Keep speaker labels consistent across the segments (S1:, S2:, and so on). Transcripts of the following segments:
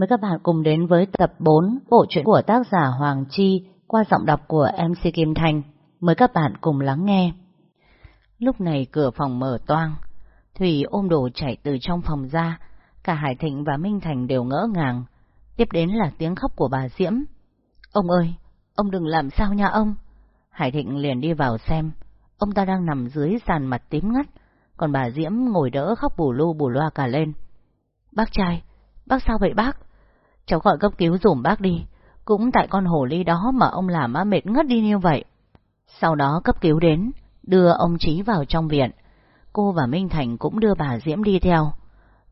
S1: Mời các bạn cùng đến với tập 4 bộ truyện của tác giả Hoàng Chi qua giọng đọc của MC Kim Thành. Mời các bạn cùng lắng nghe. Lúc này cửa phòng mở toang, Thủy ôm đồ chạy từ trong phòng ra, cả Hải Thịnh và Minh Thành đều ngỡ ngàng. Tiếp đến là tiếng khóc của bà Diễm. Ông ơi, ông đừng làm sao nha ông. Hải Thịnh liền đi vào xem, ông ta đang nằm dưới sàn mặt tím ngắt, còn bà Diễm ngồi đỡ khóc bù lu bù loa cả lên. Bác trai, bác sao vậy bác? Cháu gọi cấp cứu dùm bác đi, cũng tại con hồ ly đó mà ông làm á mệt ngất đi như vậy. Sau đó cấp cứu đến, đưa ông Trí vào trong viện. Cô và Minh Thành cũng đưa bà Diễm đi theo.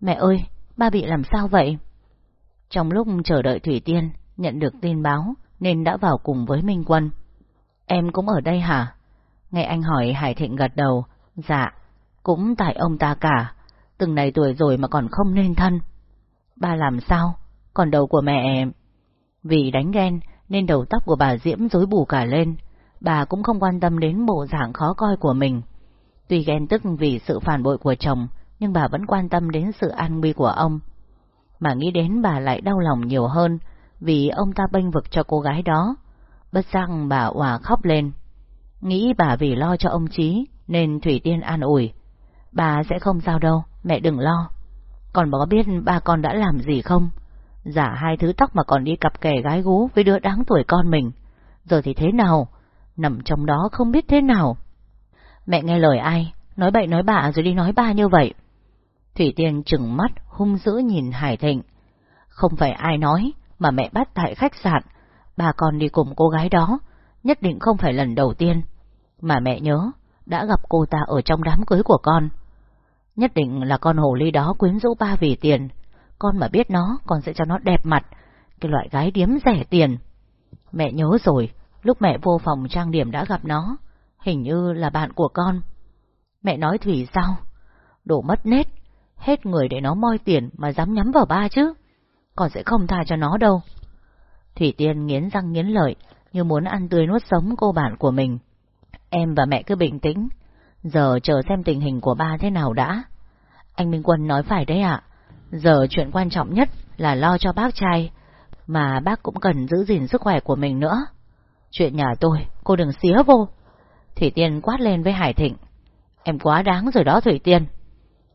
S1: Mẹ ơi, ba bị làm sao vậy? Trong lúc chờ đợi Thủy Tiên, nhận được tin báo, nên đã vào cùng với Minh Quân. Em cũng ở đây hả? Nghe anh hỏi Hải Thịnh gật đầu, dạ, cũng tại ông ta cả, từng này tuổi rồi mà còn không nên thân. Ba làm sao? Còn đầu của mẹ... Vì đánh ghen nên đầu tóc của bà Diễm rối bù cả lên, bà cũng không quan tâm đến bộ dạng khó coi của mình. Tuy ghen tức vì sự phản bội của chồng, nhưng bà vẫn quan tâm đến sự an nguy của ông. Mà nghĩ đến bà lại đau lòng nhiều hơn, vì ông ta bênh vực cho cô gái đó. Bất giác bà òa khóc lên. Nghĩ bà vì lo cho ông Chí, nên Thủy Tiên an ủi. Bà sẽ không sao đâu, mẹ đừng lo. Còn có biết ba con đã làm gì không? Giả hai thứ tóc mà còn đi cặp kè gái gú với đứa đáng tuổi con mình. Giờ thì thế nào? Nằm trong đó không biết thế nào. Mẹ nghe lời ai? Nói bậy nói bạ rồi đi nói ba như vậy. Thủy Tiên chừng mắt, hung dữ nhìn Hải Thịnh. Không phải ai nói, mà mẹ bắt tại khách sạn. Bà con đi cùng cô gái đó, nhất định không phải lần đầu tiên. Mà mẹ nhớ, đã gặp cô ta ở trong đám cưới của con. Nhất định là con hồ ly đó quyến rũ ba vì tiền. Con mà biết nó, con sẽ cho nó đẹp mặt. Cái loại gái điếm rẻ tiền. Mẹ nhớ rồi, lúc mẹ vô phòng trang điểm đã gặp nó. Hình như là bạn của con. Mẹ nói Thủy sao? Đổ mất nết. Hết người để nó moi tiền mà dám nhắm vào ba chứ. Con sẽ không tha cho nó đâu. Thủy Tiên nghiến răng nghiến lợi, như muốn ăn tươi nuốt sống cô bạn của mình. Em và mẹ cứ bình tĩnh, giờ chờ xem tình hình của ba thế nào đã. Anh Minh Quân nói phải đấy ạ, giờ chuyện quan trọng nhất là lo cho bác trai, mà bác cũng cần giữ gìn sức khỏe của mình nữa. Chuyện nhà tôi, cô đừng xía vô. Thủy Tiên quát lên với Hải Thịnh. Em quá đáng rồi đó Thủy Tiên.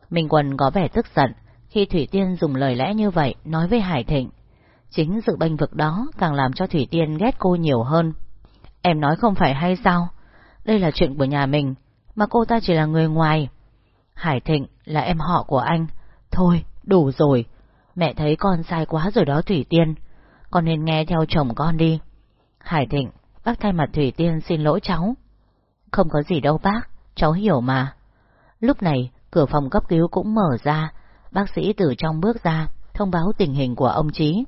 S1: Minh Quân có vẻ tức giận khi Thủy Tiên dùng lời lẽ như vậy nói với Hải Thịnh. Chính sự bênh vực đó càng làm cho Thủy Tiên ghét cô nhiều hơn. Em nói không phải hay sao? Đây là chuyện của nhà mình, mà cô ta chỉ là người ngoài. Hải Thịnh là em họ của anh. Thôi, đủ rồi. Mẹ thấy con sai quá rồi đó Thủy Tiên. Con nên nghe theo chồng con đi. Hải Thịnh, bác thay mặt Thủy Tiên xin lỗi cháu. Không có gì đâu bác, cháu hiểu mà. Lúc này, cửa phòng cấp cứu cũng mở ra, bác sĩ từ trong bước ra, thông báo tình hình của ông Trí.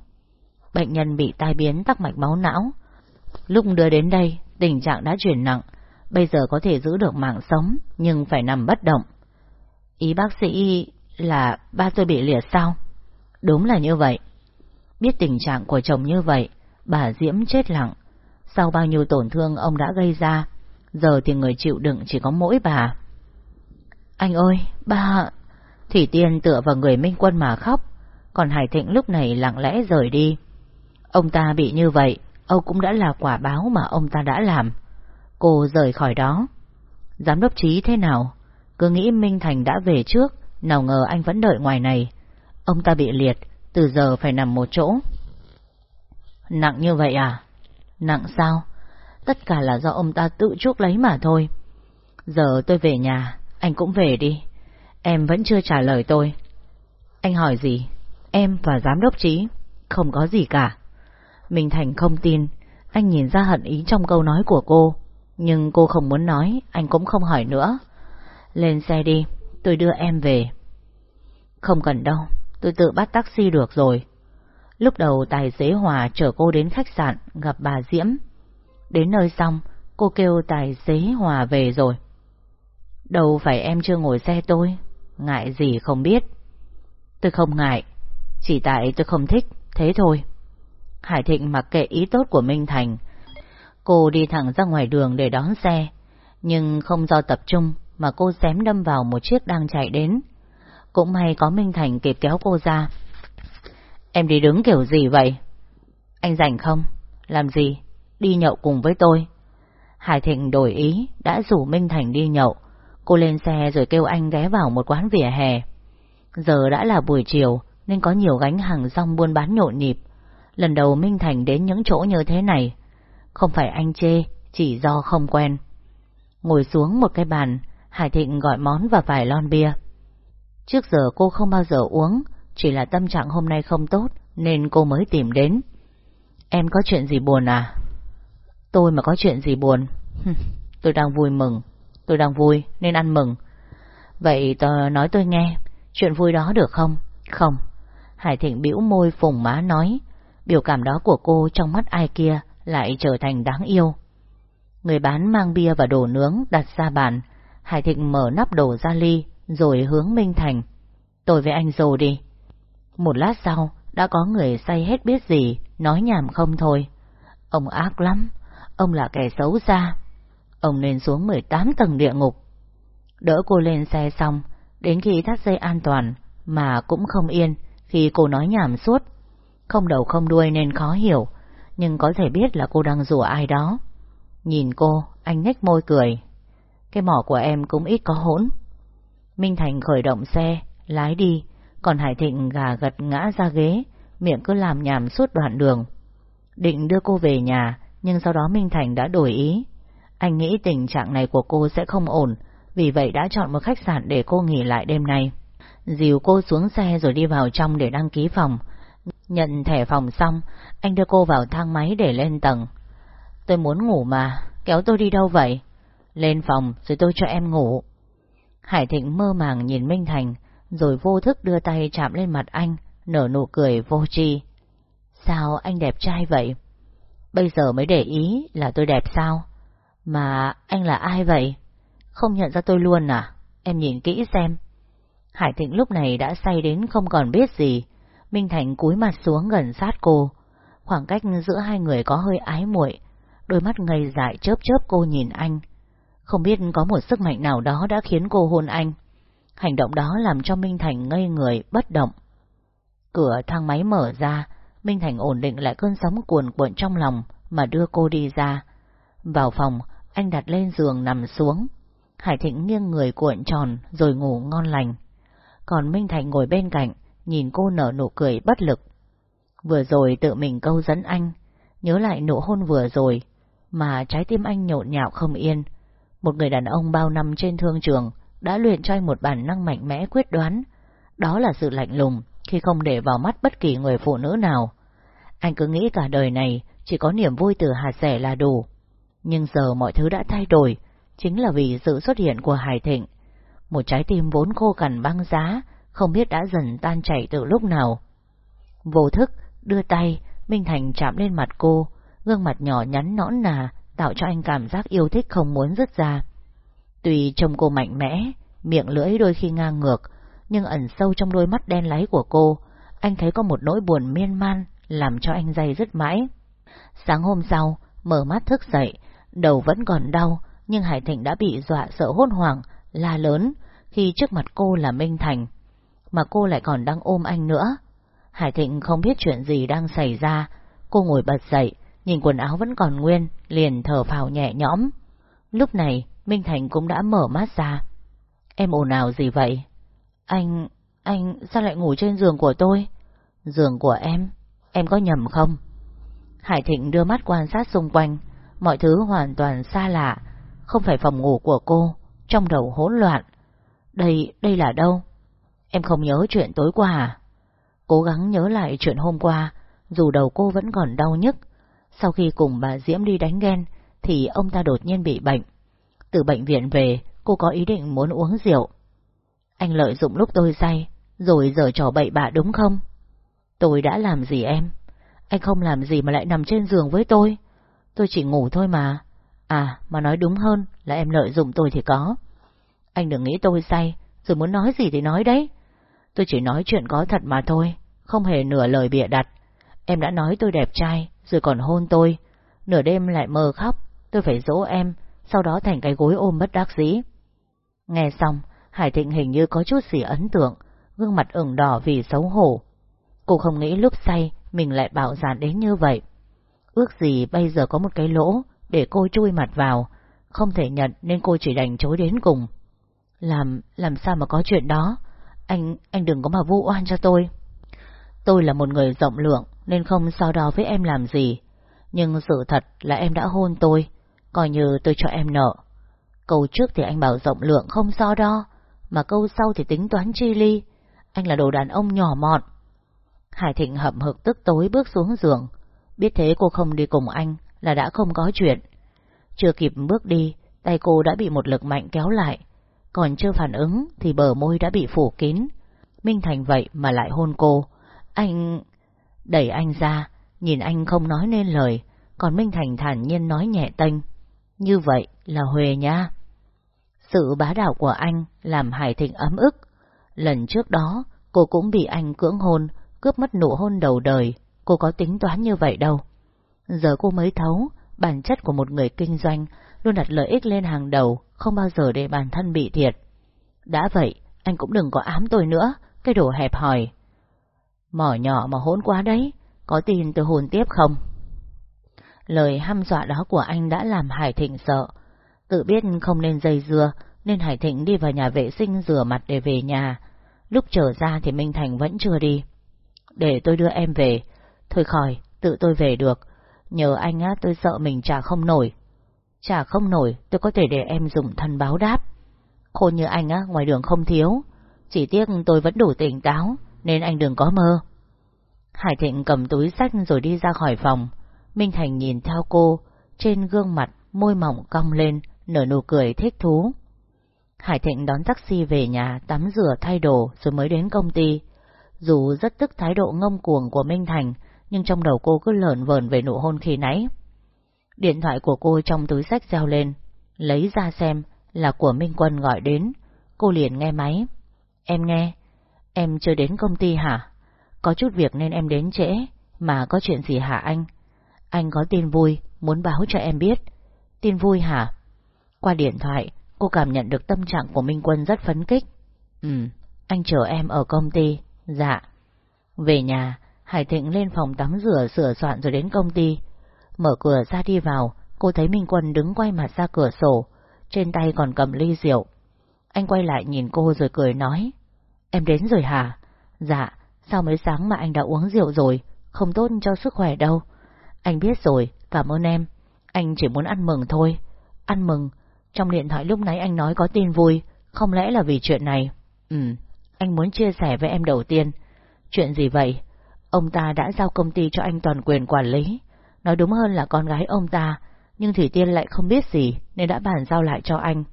S1: Bệnh nhân bị tai biến tắc mạch máu não. Lúc đưa đến đây, tình trạng đã chuyển nặng, bây giờ có thể giữ được mạng sống, nhưng phải nằm bất động. Ý bác sĩ là ba tôi bị liệt sao? Đúng là như vậy. Biết tình trạng của chồng như vậy, bà Diễm chết lặng. Sau bao nhiêu tổn thương ông đã gây ra, giờ thì người chịu đựng chỉ có mỗi bà. Anh ơi, ba... Thủy Tiên tựa vào người Minh Quân mà khóc, còn Hải Thịnh lúc này lặng lẽ rời đi. Ông ta bị như vậy, ông cũng đã là quả báo mà ông ta đã làm. Cô rời khỏi đó. Giám đốc trí thế nào? Cứ nghĩ Minh Thành đã về trước, nào ngờ anh vẫn đợi ngoài này. Ông ta bị liệt, từ giờ phải nằm một chỗ. Nặng như vậy à? Nặng sao? Tất cả là do ông ta tự chuốc lấy mà thôi. Giờ tôi về nhà, anh cũng về đi. Em vẫn chưa trả lời tôi. Anh hỏi gì? Em và giám đốc trí. Không có gì cả. Minh Thành không tin, anh nhìn ra hận ý trong câu nói của cô. Nhưng cô không muốn nói, anh cũng không hỏi nữa. Lên xe đi, tôi đưa em về. Không cần đâu, tôi tự bắt taxi được rồi. Lúc đầu tài xế Hòa chở cô đến khách sạn gặp bà Diễm. Đến nơi xong, cô kêu tài xế Hòa về rồi. Đâu phải em chưa ngồi xe tôi, ngại gì không biết. Tôi không ngại, chỉ tại tôi không thích, thế thôi. Hải Thịnh mặc kệ ý tốt của Minh Thành. Cô đi thẳng ra ngoài đường để đón xe, nhưng không do tập trung mà cô xém đâm vào một chiếc đang chạy đến. Cũng may có Minh Thành kịp kéo cô ra. Em đi đứng kiểu gì vậy? Anh rảnh không? Làm gì? Đi nhậu cùng với tôi. Hải Thịnh đổi ý, đã rủ Minh Thành đi nhậu. Cô lên xe rồi kêu anh ghé vào một quán vỉa hè. Giờ đã là buổi chiều, nên có nhiều gánh hàng rong buôn bán nhộn nhịp. Lần đầu Minh Thành đến những chỗ như thế này. Không phải anh chê, chỉ do không quen. Ngồi xuống một cái bàn, Hải Thịnh gọi món và vài lon bia. Trước giờ cô không bao giờ uống, chỉ là tâm trạng hôm nay không tốt, nên cô mới tìm đến. Em có chuyện gì buồn à? Tôi mà có chuyện gì buồn? tôi đang vui mừng. Tôi đang vui, nên ăn mừng. Vậy tôi nói tôi nghe, chuyện vui đó được không? Không. Hải Thịnh bĩu môi phùng má nói, biểu cảm đó của cô trong mắt ai kia lại trở thành đáng yêu. Người bán mang bia và đồ nướng đặt ra bàn, Hải Thịnh mở nắp đồ ra ly, rồi hướng Minh Thành. Tôi với anh dồ đi. Một lát sau, đã có người say hết biết gì, nói nhảm không thôi. Ông ác lắm, ông là kẻ xấu xa. Ông nên xuống 18 tầng địa ngục. Đỡ cô lên xe xong, đến khi thắt dây an toàn, mà cũng không yên khi cô nói nhảm suốt. Không đầu không đuôi nên khó hiểu, nhưng có thể biết là cô đang rủa ai đó. Nhìn cô, anh nhếch môi cười. Cái mỏ của em cũng ít có hỗn. Minh Thành khởi động xe, lái đi, còn Hải Thịnh gà gật ngã ra ghế, miệng cứ làm nhảm suốt đoạn đường. Định đưa cô về nhà, nhưng sau đó Minh Thành đã đổi ý. Anh nghĩ tình trạng này của cô sẽ không ổn, vì vậy đã chọn một khách sạn để cô nghỉ lại đêm nay. Dìu cô xuống xe rồi đi vào trong để đăng ký phòng. Nhận thẻ phòng xong, anh đưa cô vào thang máy để lên tầng. Tôi muốn ngủ mà, kéo tôi đi đâu vậy? Lên phòng rồi tôi cho em ngủ. Hải Thịnh mơ màng nhìn Minh Thành, rồi vô thức đưa tay chạm lên mặt anh, nở nụ cười vô tri. Sao anh đẹp trai vậy? Bây giờ mới để ý là tôi đẹp sao? Mà anh là ai vậy? Không nhận ra tôi luôn à? Em nhìn kỹ xem. Hải Thịnh lúc này đã say đến không còn biết gì. Minh Thành cúi mặt xuống gần sát cô. Khoảng cách giữa hai người có hơi ái muội, đôi mắt ngây dại chớp chớp cô nhìn anh. Không biết có một sức mạnh nào đó đã khiến cô hôn anh. Hành động đó làm cho Minh Thành ngây người, bất động. Cửa thang máy mở ra, Minh Thành ổn định lại cơn sóng cuồn cuộn trong lòng mà đưa cô đi ra. Vào phòng, anh đặt lên giường nằm xuống. Hải Thịnh nghiêng người cuộn tròn rồi ngủ ngon lành. Còn Minh Thành ngồi bên cạnh, nhìn cô nở nụ cười bất lực. Vừa rồi tự mình câu dẫn anh, nhớ lại nụ hôn vừa rồi, mà trái tim anh nhộn nhạo không yên. Một người đàn ông bao năm trên thương trường đã luyện cho anh một bản năng mạnh mẽ quyết đoán. Đó là sự lạnh lùng khi không để vào mắt bất kỳ người phụ nữ nào. Anh cứ nghĩ cả đời này chỉ có niềm vui từ hà sẻ là đủ. Nhưng giờ mọi thứ đã thay đổi, chính là vì sự xuất hiện của Hải Thịnh. Một trái tim vốn khô cằn băng giá, không biết đã dần tan chảy từ lúc nào. Vô thức, đưa tay, Minh Thành chạm lên mặt cô, gương mặt nhỏ nhắn nõn nà, tạo cho anh cảm giác yêu thích không muốn dứt ra. Tuy trông cô mạnh mẽ, miệng lưỡi đôi khi ngang ngược, nhưng ẩn sâu trong đôi mắt đen láy của cô, anh thấy có một nỗi buồn miên man, làm cho anh dày dứt mãi. Sáng hôm sau, mở mắt thức dậy, đầu vẫn còn đau, nhưng Hải Thịnh đã bị dọa sợ hốt hoảng, la lớn, khi trước mặt cô là Minh Thành. Mà cô lại còn đang ôm anh nữa. Hải Thịnh không biết chuyện gì đang xảy ra, cô ngồi bật dậy, nhìn quần áo vẫn còn nguyên, liền thở phào nhẹ nhõm. Lúc này, Minh Thành cũng đã mở mắt ra. Em ồn ào gì vậy? Anh, anh sao lại ngủ trên giường của tôi? Giường của em, em có nhầm không? Hải Thịnh đưa mắt quan sát xung quanh, mọi thứ hoàn toàn xa lạ, không phải phòng ngủ của cô, trong đầu hỗn loạn. Đây, đây là đâu? Em không nhớ chuyện tối qua à? Cố gắng nhớ lại chuyện hôm qua, dù đầu cô vẫn còn đau nhức. Sau khi cùng bà Diễm đi đánh ghen, thì ông ta đột nhiên bị bệnh. Từ bệnh viện về, cô có ý định muốn uống rượu. Anh lợi dụng lúc tôi say, rồi giờ trò bậy bạ đúng không? Tôi đã làm gì em? Anh không làm gì mà lại nằm trên giường với tôi. Tôi chỉ ngủ thôi mà. À, mà nói đúng hơn là em lợi dụng tôi thì có. Anh đừng nghĩ tôi say, rồi muốn nói gì thì nói đấy. Tôi chỉ nói chuyện có thật mà thôi, không hề nửa lời bịa đặt. Em đã nói tôi đẹp trai, rồi còn hôn tôi. Nửa đêm lại mơ khóc, tôi phải dỗ em, sau đó thành cái gối ôm bất đắc dĩ. Nghe xong, Hải Thịnh hình như có chút gì ấn tượng, gương mặt ửng đỏ vì xấu hổ. Cô không nghĩ lúc say mình lại bạo dạn đến như vậy. Ước gì bây giờ có một cái lỗ để cô chui mặt vào, không thể nhận nên cô chỉ đành chối đến cùng. Làm, làm sao mà có chuyện đó? Anh, anh đừng có mà vu oan cho tôi. Tôi là một người rộng lượng nên không so đo với em làm gì. Nhưng sự thật là em đã hôn tôi, coi như tôi cho em nợ. Câu trước thì anh bảo rộng lượng không so đo, mà câu sau thì tính toán chi ly. Anh là đồ đàn ông nhỏ mọn. Hải Thịnh hậm hực tức tối bước xuống giường. Biết thế cô không đi cùng anh là đã không có chuyện. Chưa kịp bước đi, tay cô đã bị một lực mạnh kéo lại. Còn chưa phản ứng thì bờ môi đã bị phủ kín. Minh Thành vậy mà lại hôn cô. Anh... Đẩy anh ra, nhìn anh không nói nên lời, còn Minh Thành thản nhiên nói nhẹ tênh. Như vậy là Huệ nha. Sự bá đạo của anh làm Hải Thịnh ấm ức. Lần trước đó, cô cũng bị anh cưỡng hôn, cướp mất nụ hôn đầu đời. Cô có tính toán như vậy đâu. Giờ cô mới thấu, bản chất của một người kinh doanh luôn đặt lợi ích lên hàng đầu, không bao giờ để bản thân bị thiệt. Đã vậy, anh cũng đừng có ám tôi nữa, cái đồ hẹp hòi. Mỏ nhỏ mà hỗn quá đấy, có tin tôi hồn tiếp không? Lời hăm dọa đó của anh đã làm Hải Thịnh sợ. Tự biết không nên dây dưa, nên Hải Thịnh đi vào nhà vệ sinh rửa mặt để về nhà. Lúc trở ra thì Minh Thành vẫn chưa đi. Để tôi đưa em về. Thôi khỏi, tự tôi về được. Nhờ anh á, tôi sợ mình trả không nổi. Trả không nổi, tôi có thể để em dùng thân báo đáp. Khôn như anh á, ngoài đường không thiếu. Chỉ tiếc tôi vẫn đủ tỉnh táo, nên anh đừng có mơ. Hải Thịnh cầm túi sách rồi đi ra khỏi phòng. Minh Thành nhìn theo cô, trên gương mặt, môi mỏng cong lên, nở nụ cười thích thú. Hải Thịnh đón taxi về nhà, tắm rửa thay đồ rồi mới đến công ty. Dù rất tức thái độ ngông cuồng của Minh Thành, nhưng trong đầu cô cứ lợn vờn về nụ hôn khi nãy. Điện thoại của cô trong túi sách reo lên, lấy ra xem là của Minh Quân gọi đến. Cô liền nghe máy. Em nghe, em chưa đến công ty hả? Có chút việc nên em đến trễ, mà có chuyện gì hả anh? Anh có tin vui, muốn báo cho em biết. Tin vui hả? Qua điện thoại, cô cảm nhận được tâm trạng của Minh Quân rất phấn kích. Ừ, anh chờ em ở công ty. Dạ. Về nhà, Hải Thịnh lên phòng tắm rửa sửa soạn rồi đến công ty. Mở cửa ra đi vào, cô thấy Minh Quân đứng quay mặt ra cửa sổ, trên tay còn cầm ly rượu. Anh quay lại nhìn cô rồi cười nói, Em đến rồi hả? Dạ, sao mới sáng mà anh đã uống rượu rồi, không tốt cho sức khỏe đâu. Anh biết rồi, cảm ơn em. Anh chỉ muốn ăn mừng thôi. Ăn mừng, trong điện thoại lúc nãy anh nói có tin vui, không lẽ là vì chuyện này? Ừ, anh muốn chia sẻ với em đầu tiên. Chuyện gì vậy? Ông ta đã giao công ty cho anh toàn quyền quản lý. Nói đúng hơn là con gái ông ta, nhưng Thủy Tiên lại không biết gì nên đã bàn giao lại cho anh.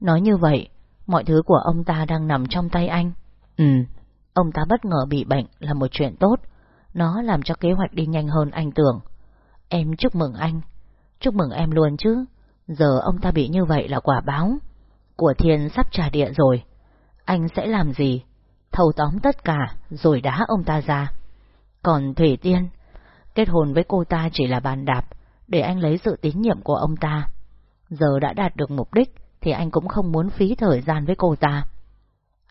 S1: Nói như vậy, mọi thứ của ông ta đang nằm trong tay anh. Ừ, ông ta bất ngờ bị bệnh là một chuyện tốt. Nó làm cho kế hoạch đi nhanh hơn anh tưởng. Em chúc mừng anh. Chúc mừng em luôn chứ. Giờ ông ta bị như vậy là quả báo. Của thiên sắp trả địa rồi. Anh sẽ làm gì? Thâu tóm tất cả rồi đá ông ta ra. Còn Thủy Tiên, kết hôn với cô ta chỉ là bàn đạp để anh lấy sự tín nhiệm của ông ta. Giờ đã đạt được mục đích thì anh cũng không muốn phí thời gian với cô ta.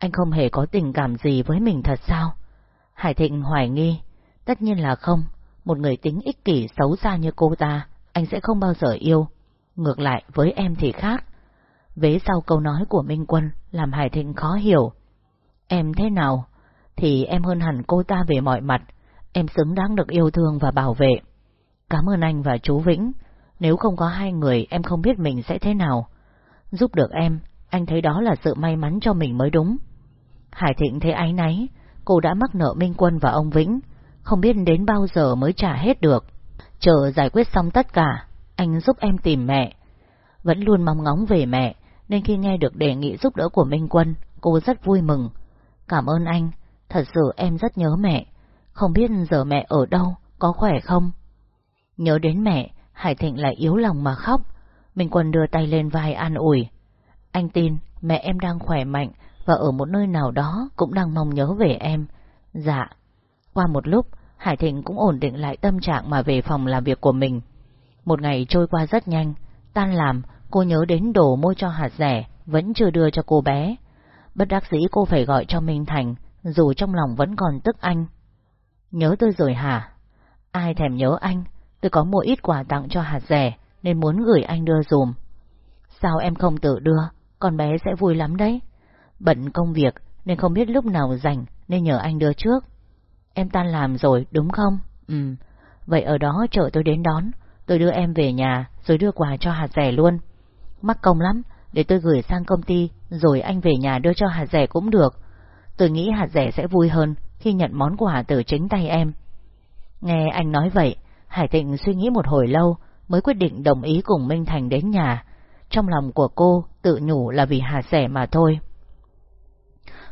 S1: Anh không hề có tình cảm gì với mình thật sao? Hải Thịnh hoài nghi. Tất nhiên là không. Một người tính ích kỷ xấu xa như cô ta, anh sẽ không bao giờ yêu. Ngược lại với em thì khác. Vế sau câu nói của Minh Quân làm Hải Thịnh khó hiểu. Em thế nào? Thì em hơn hẳn cô ta về mọi mặt. Em xứng đáng được yêu thương và bảo vệ. Cảm ơn anh và chú Vĩnh. Nếu không có hai người em không biết mình sẽ thế nào. Giúp được em, anh thấy đó là sự may mắn cho mình mới đúng. Hải Thịnh thấy áy náy, cô đã mắc nợ Minh Quân và ông Vĩnh, không biết đến bao giờ mới trả hết được. Chờ giải quyết xong tất cả, anh giúp em tìm mẹ. Vẫn luôn mong ngóng về mẹ, nên khi nghe được đề nghị giúp đỡ của Minh Quân, cô rất vui mừng. Cảm ơn anh, thật sự em rất nhớ mẹ, không biết giờ mẹ ở đâu, có khỏe không? Nhớ đến mẹ, Hải Thịnh lại yếu lòng mà khóc. Minh Quân đưa tay lên vai an ủi. Anh tin mẹ em đang khỏe mạnh và ở một nơi nào đó cũng đang mong nhớ về em. Dạ. Qua một lúc, Hải Thịnh cũng ổn định lại tâm trạng mà về phòng làm việc của mình. Một ngày trôi qua rất nhanh, tan làm, cô nhớ đến đồ mua cho hạt rẻ, vẫn chưa đưa cho cô bé. Bất đắc dĩ cô phải gọi cho Minh Thành, dù trong lòng vẫn còn tức anh. Nhớ tôi rồi hả? Ai thèm nhớ anh, tôi có mua ít quà tặng cho hạt rẻ, nên muốn gửi anh đưa dùm. Sao em không tự đưa, con bé sẽ vui lắm đấy. Bận công việc nên không biết lúc nào rảnh nên nhờ anh đưa trước. Em tan làm rồi, đúng không? Ừ, vậy ở đó chờ tôi đến đón, tôi đưa em về nhà rồi đưa quà cho hạt rẻ luôn. Mắc công lắm, để tôi gửi sang công ty rồi anh về nhà đưa cho hạt rẻ cũng được. Tôi nghĩ hạt rẻ sẽ vui hơn khi nhận món quà từ chính tay em. Nghe anh nói vậy, Hải Thịnh suy nghĩ một hồi lâu mới quyết định đồng ý cùng Minh Thành đến nhà. Trong lòng của cô tự nhủ là vì hạt rẻ mà thôi.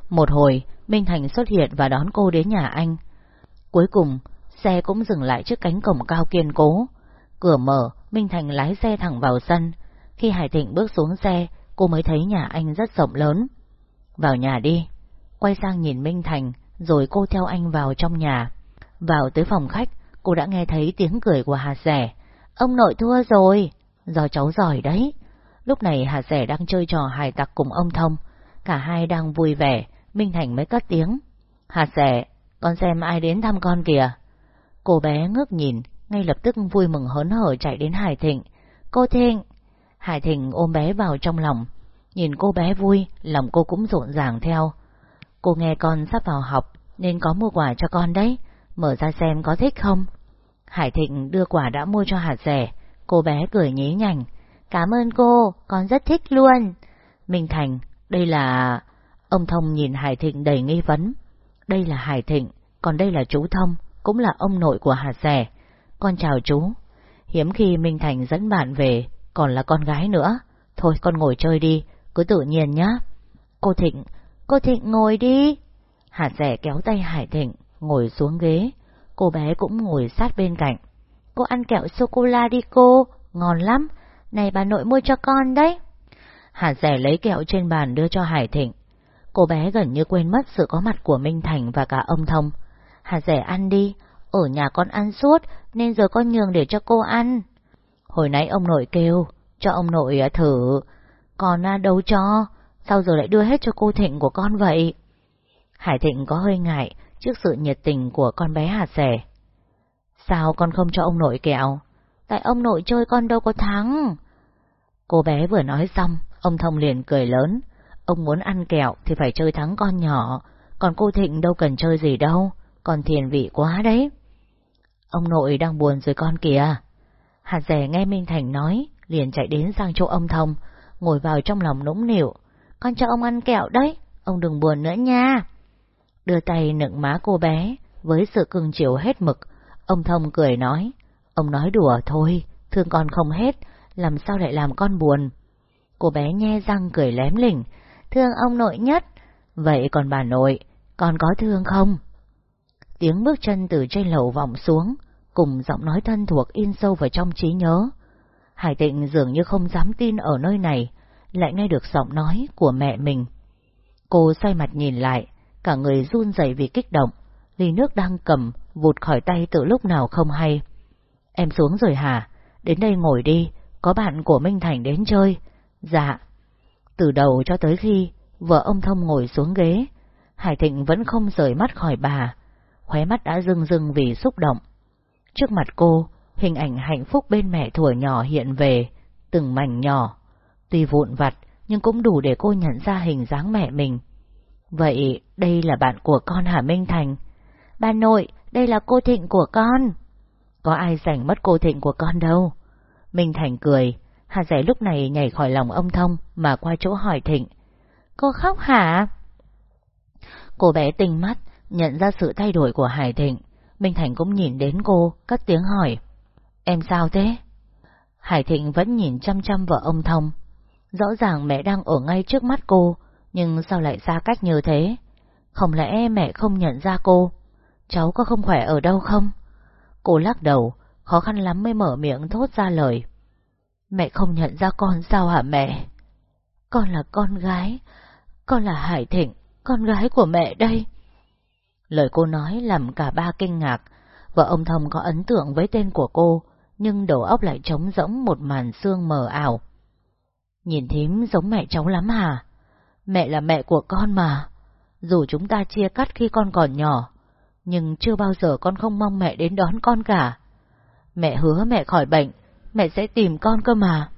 S1: Một hồi, Minh Thành xuất hiện và đón cô đến nhà anh. Cuối cùng, xe cũng dừng lại trước cánh cổng cao kiên cố. Cửa mở, Minh Thành lái xe thẳng vào sân. Khi Hải Thịnh bước xuống xe, cô mới thấy nhà anh rất rộng lớn. Vào nhà đi. Quay sang nhìn Minh Thành, rồi cô theo anh vào trong nhà. Vào tới phòng khách, cô đã nghe thấy tiếng cười của Hà Sẻ. Ông nội thua rồi, do cháu giỏi đấy. Lúc này Hà Sẻ đang chơi trò hài tặc cùng ông Thông. Cả hai đang vui vẻ, Minh Thành mới cất tiếng. Hà Sẻ, con xem ai đến thăm con kìa. Cô bé ngước nhìn, ngay lập tức vui mừng hớn hở chạy đến Hải Thịnh. Cô Thịnh! Hải Thịnh ôm bé vào trong lòng. Nhìn cô bé vui, lòng cô cũng rộn ràng theo. Cô nghe con sắp vào học, nên có mua quà cho con đấy. Mở ra xem có thích không? Hải Thịnh đưa quà đã mua cho Hà rẻ. Cô bé cười nhí nhảnh. Cảm ơn cô, con rất thích luôn. Minh Thành, đây là... Ông Thông nhìn Hải Thịnh đầy nghi vấn. Đây là Hải Thịnh, còn đây là chú Thông, cũng là ông nội của hà sẻ Con chào chú. Hiếm khi Minh Thành dẫn bạn về, còn là con gái nữa. Thôi con ngồi chơi đi, cứ tự nhiên nhá. Cô Thịnh, cô Thịnh ngồi đi. hà sẻ kéo tay Hải Thịnh, ngồi xuống ghế. Cô bé cũng ngồi sát bên cạnh. Cô ăn kẹo sô-cô-la đi cô, ngon lắm. Này bà nội mua cho con đấy. hà sẻ lấy kẹo trên bàn đưa cho Hải Thịnh. Cô bé gần như quên mất sự có mặt của Minh Thành và cả ông Thông. Hà rẻ ăn đi, ở nhà con ăn suốt, nên giờ con nhường để cho cô ăn. Hồi nãy ông nội kêu, cho ông nội à, thử. Còn à, đâu cho, sao giờ lại đưa hết cho cô Thịnh của con vậy? Hải Thịnh có hơi ngại trước sự nhiệt tình của con bé Hà rẻ. Sao con không cho ông nội kẹo? Tại ông nội chơi con đâu có thắng. Cô bé vừa nói xong, ông Thông liền cười lớn. Ông muốn ăn kẹo thì phải chơi thắng con nhỏ, còn cô Thịnh đâu cần chơi gì đâu, còn thiền vị quá đấy. Ông nội đang buồn rồi con kìa. Hạt rẻ nghe Minh Thành nói, liền chạy đến sang chỗ ông Thông, ngồi vào trong lòng nũng nịu. Con cho ông ăn kẹo đấy, ông đừng buồn nữa nha. Đưa tay nựng má cô bé, với sự cưng chiều hết mực, ông Thông cười nói. Ông nói đùa thôi, thương con không hết, làm sao lại làm con buồn. Cô bé nhe răng cười lém lỉnh, thương ông nội nhất. Vậy còn bà nội, con có thương không? Tiếng bước chân từ trên lầu vọng xuống, cùng giọng nói thân thuộc in sâu vào trong trí nhớ. Hải tịnh dường như không dám tin ở nơi này, lại nghe được giọng nói của mẹ mình. Cô xoay mặt nhìn lại, cả người run rẩy vì kích động, ly nước đang cầm, vụt khỏi tay từ lúc nào không hay. Em xuống rồi hả? Đến đây ngồi đi, có bạn của Minh Thành đến chơi. Dạ. Từ đầu cho tới khi vợ ông Thông ngồi xuống ghế, Hải Thịnh vẫn không rời mắt khỏi bà, khóe mắt đã rưng rưng vì xúc động. Trước mặt cô, hình ảnh hạnh phúc bên mẹ thuở nhỏ hiện về, từng mảnh nhỏ, tuy vụn vặt nhưng cũng đủ để cô nhận ra hình dáng mẹ mình. Vậy đây là bạn của con Hà Minh Thành? Bà nội, đây là cô Thịnh của con. Có ai giành mất cô Thịnh của con đâu. Minh Thành cười, Hà rẻ lúc này nhảy khỏi lòng ông Thông mà qua chỗ hỏi Thịnh. Cô khóc hả? Cô bé tinh mắt, nhận ra sự thay đổi của Hải Thịnh. Minh Thành cũng nhìn đến cô, cất tiếng hỏi. Em sao thế? Hải Thịnh vẫn nhìn chăm chăm vợ ông Thông. Rõ ràng mẹ đang ở ngay trước mắt cô, nhưng sao lại xa cách như thế? Không lẽ mẹ không nhận ra cô? Cháu có không khỏe ở đâu không? Cô lắc đầu, khó khăn lắm mới mở miệng thốt ra lời. Mẹ không nhận ra con sao hả mẹ? Con là con gái, con là Hải Thịnh, con gái của mẹ đây. Lời cô nói làm cả ba kinh ngạc, vợ ông Thông có ấn tượng với tên của cô, nhưng đầu óc lại trống rỗng một màn xương mờ ảo. Nhìn thím giống mẹ cháu lắm hả? Mẹ là mẹ của con mà. Dù chúng ta chia cắt khi con còn nhỏ, nhưng chưa bao giờ con không mong mẹ đến đón con cả. Mẹ hứa mẹ khỏi bệnh, mẹ sẽ tìm con cơ mà.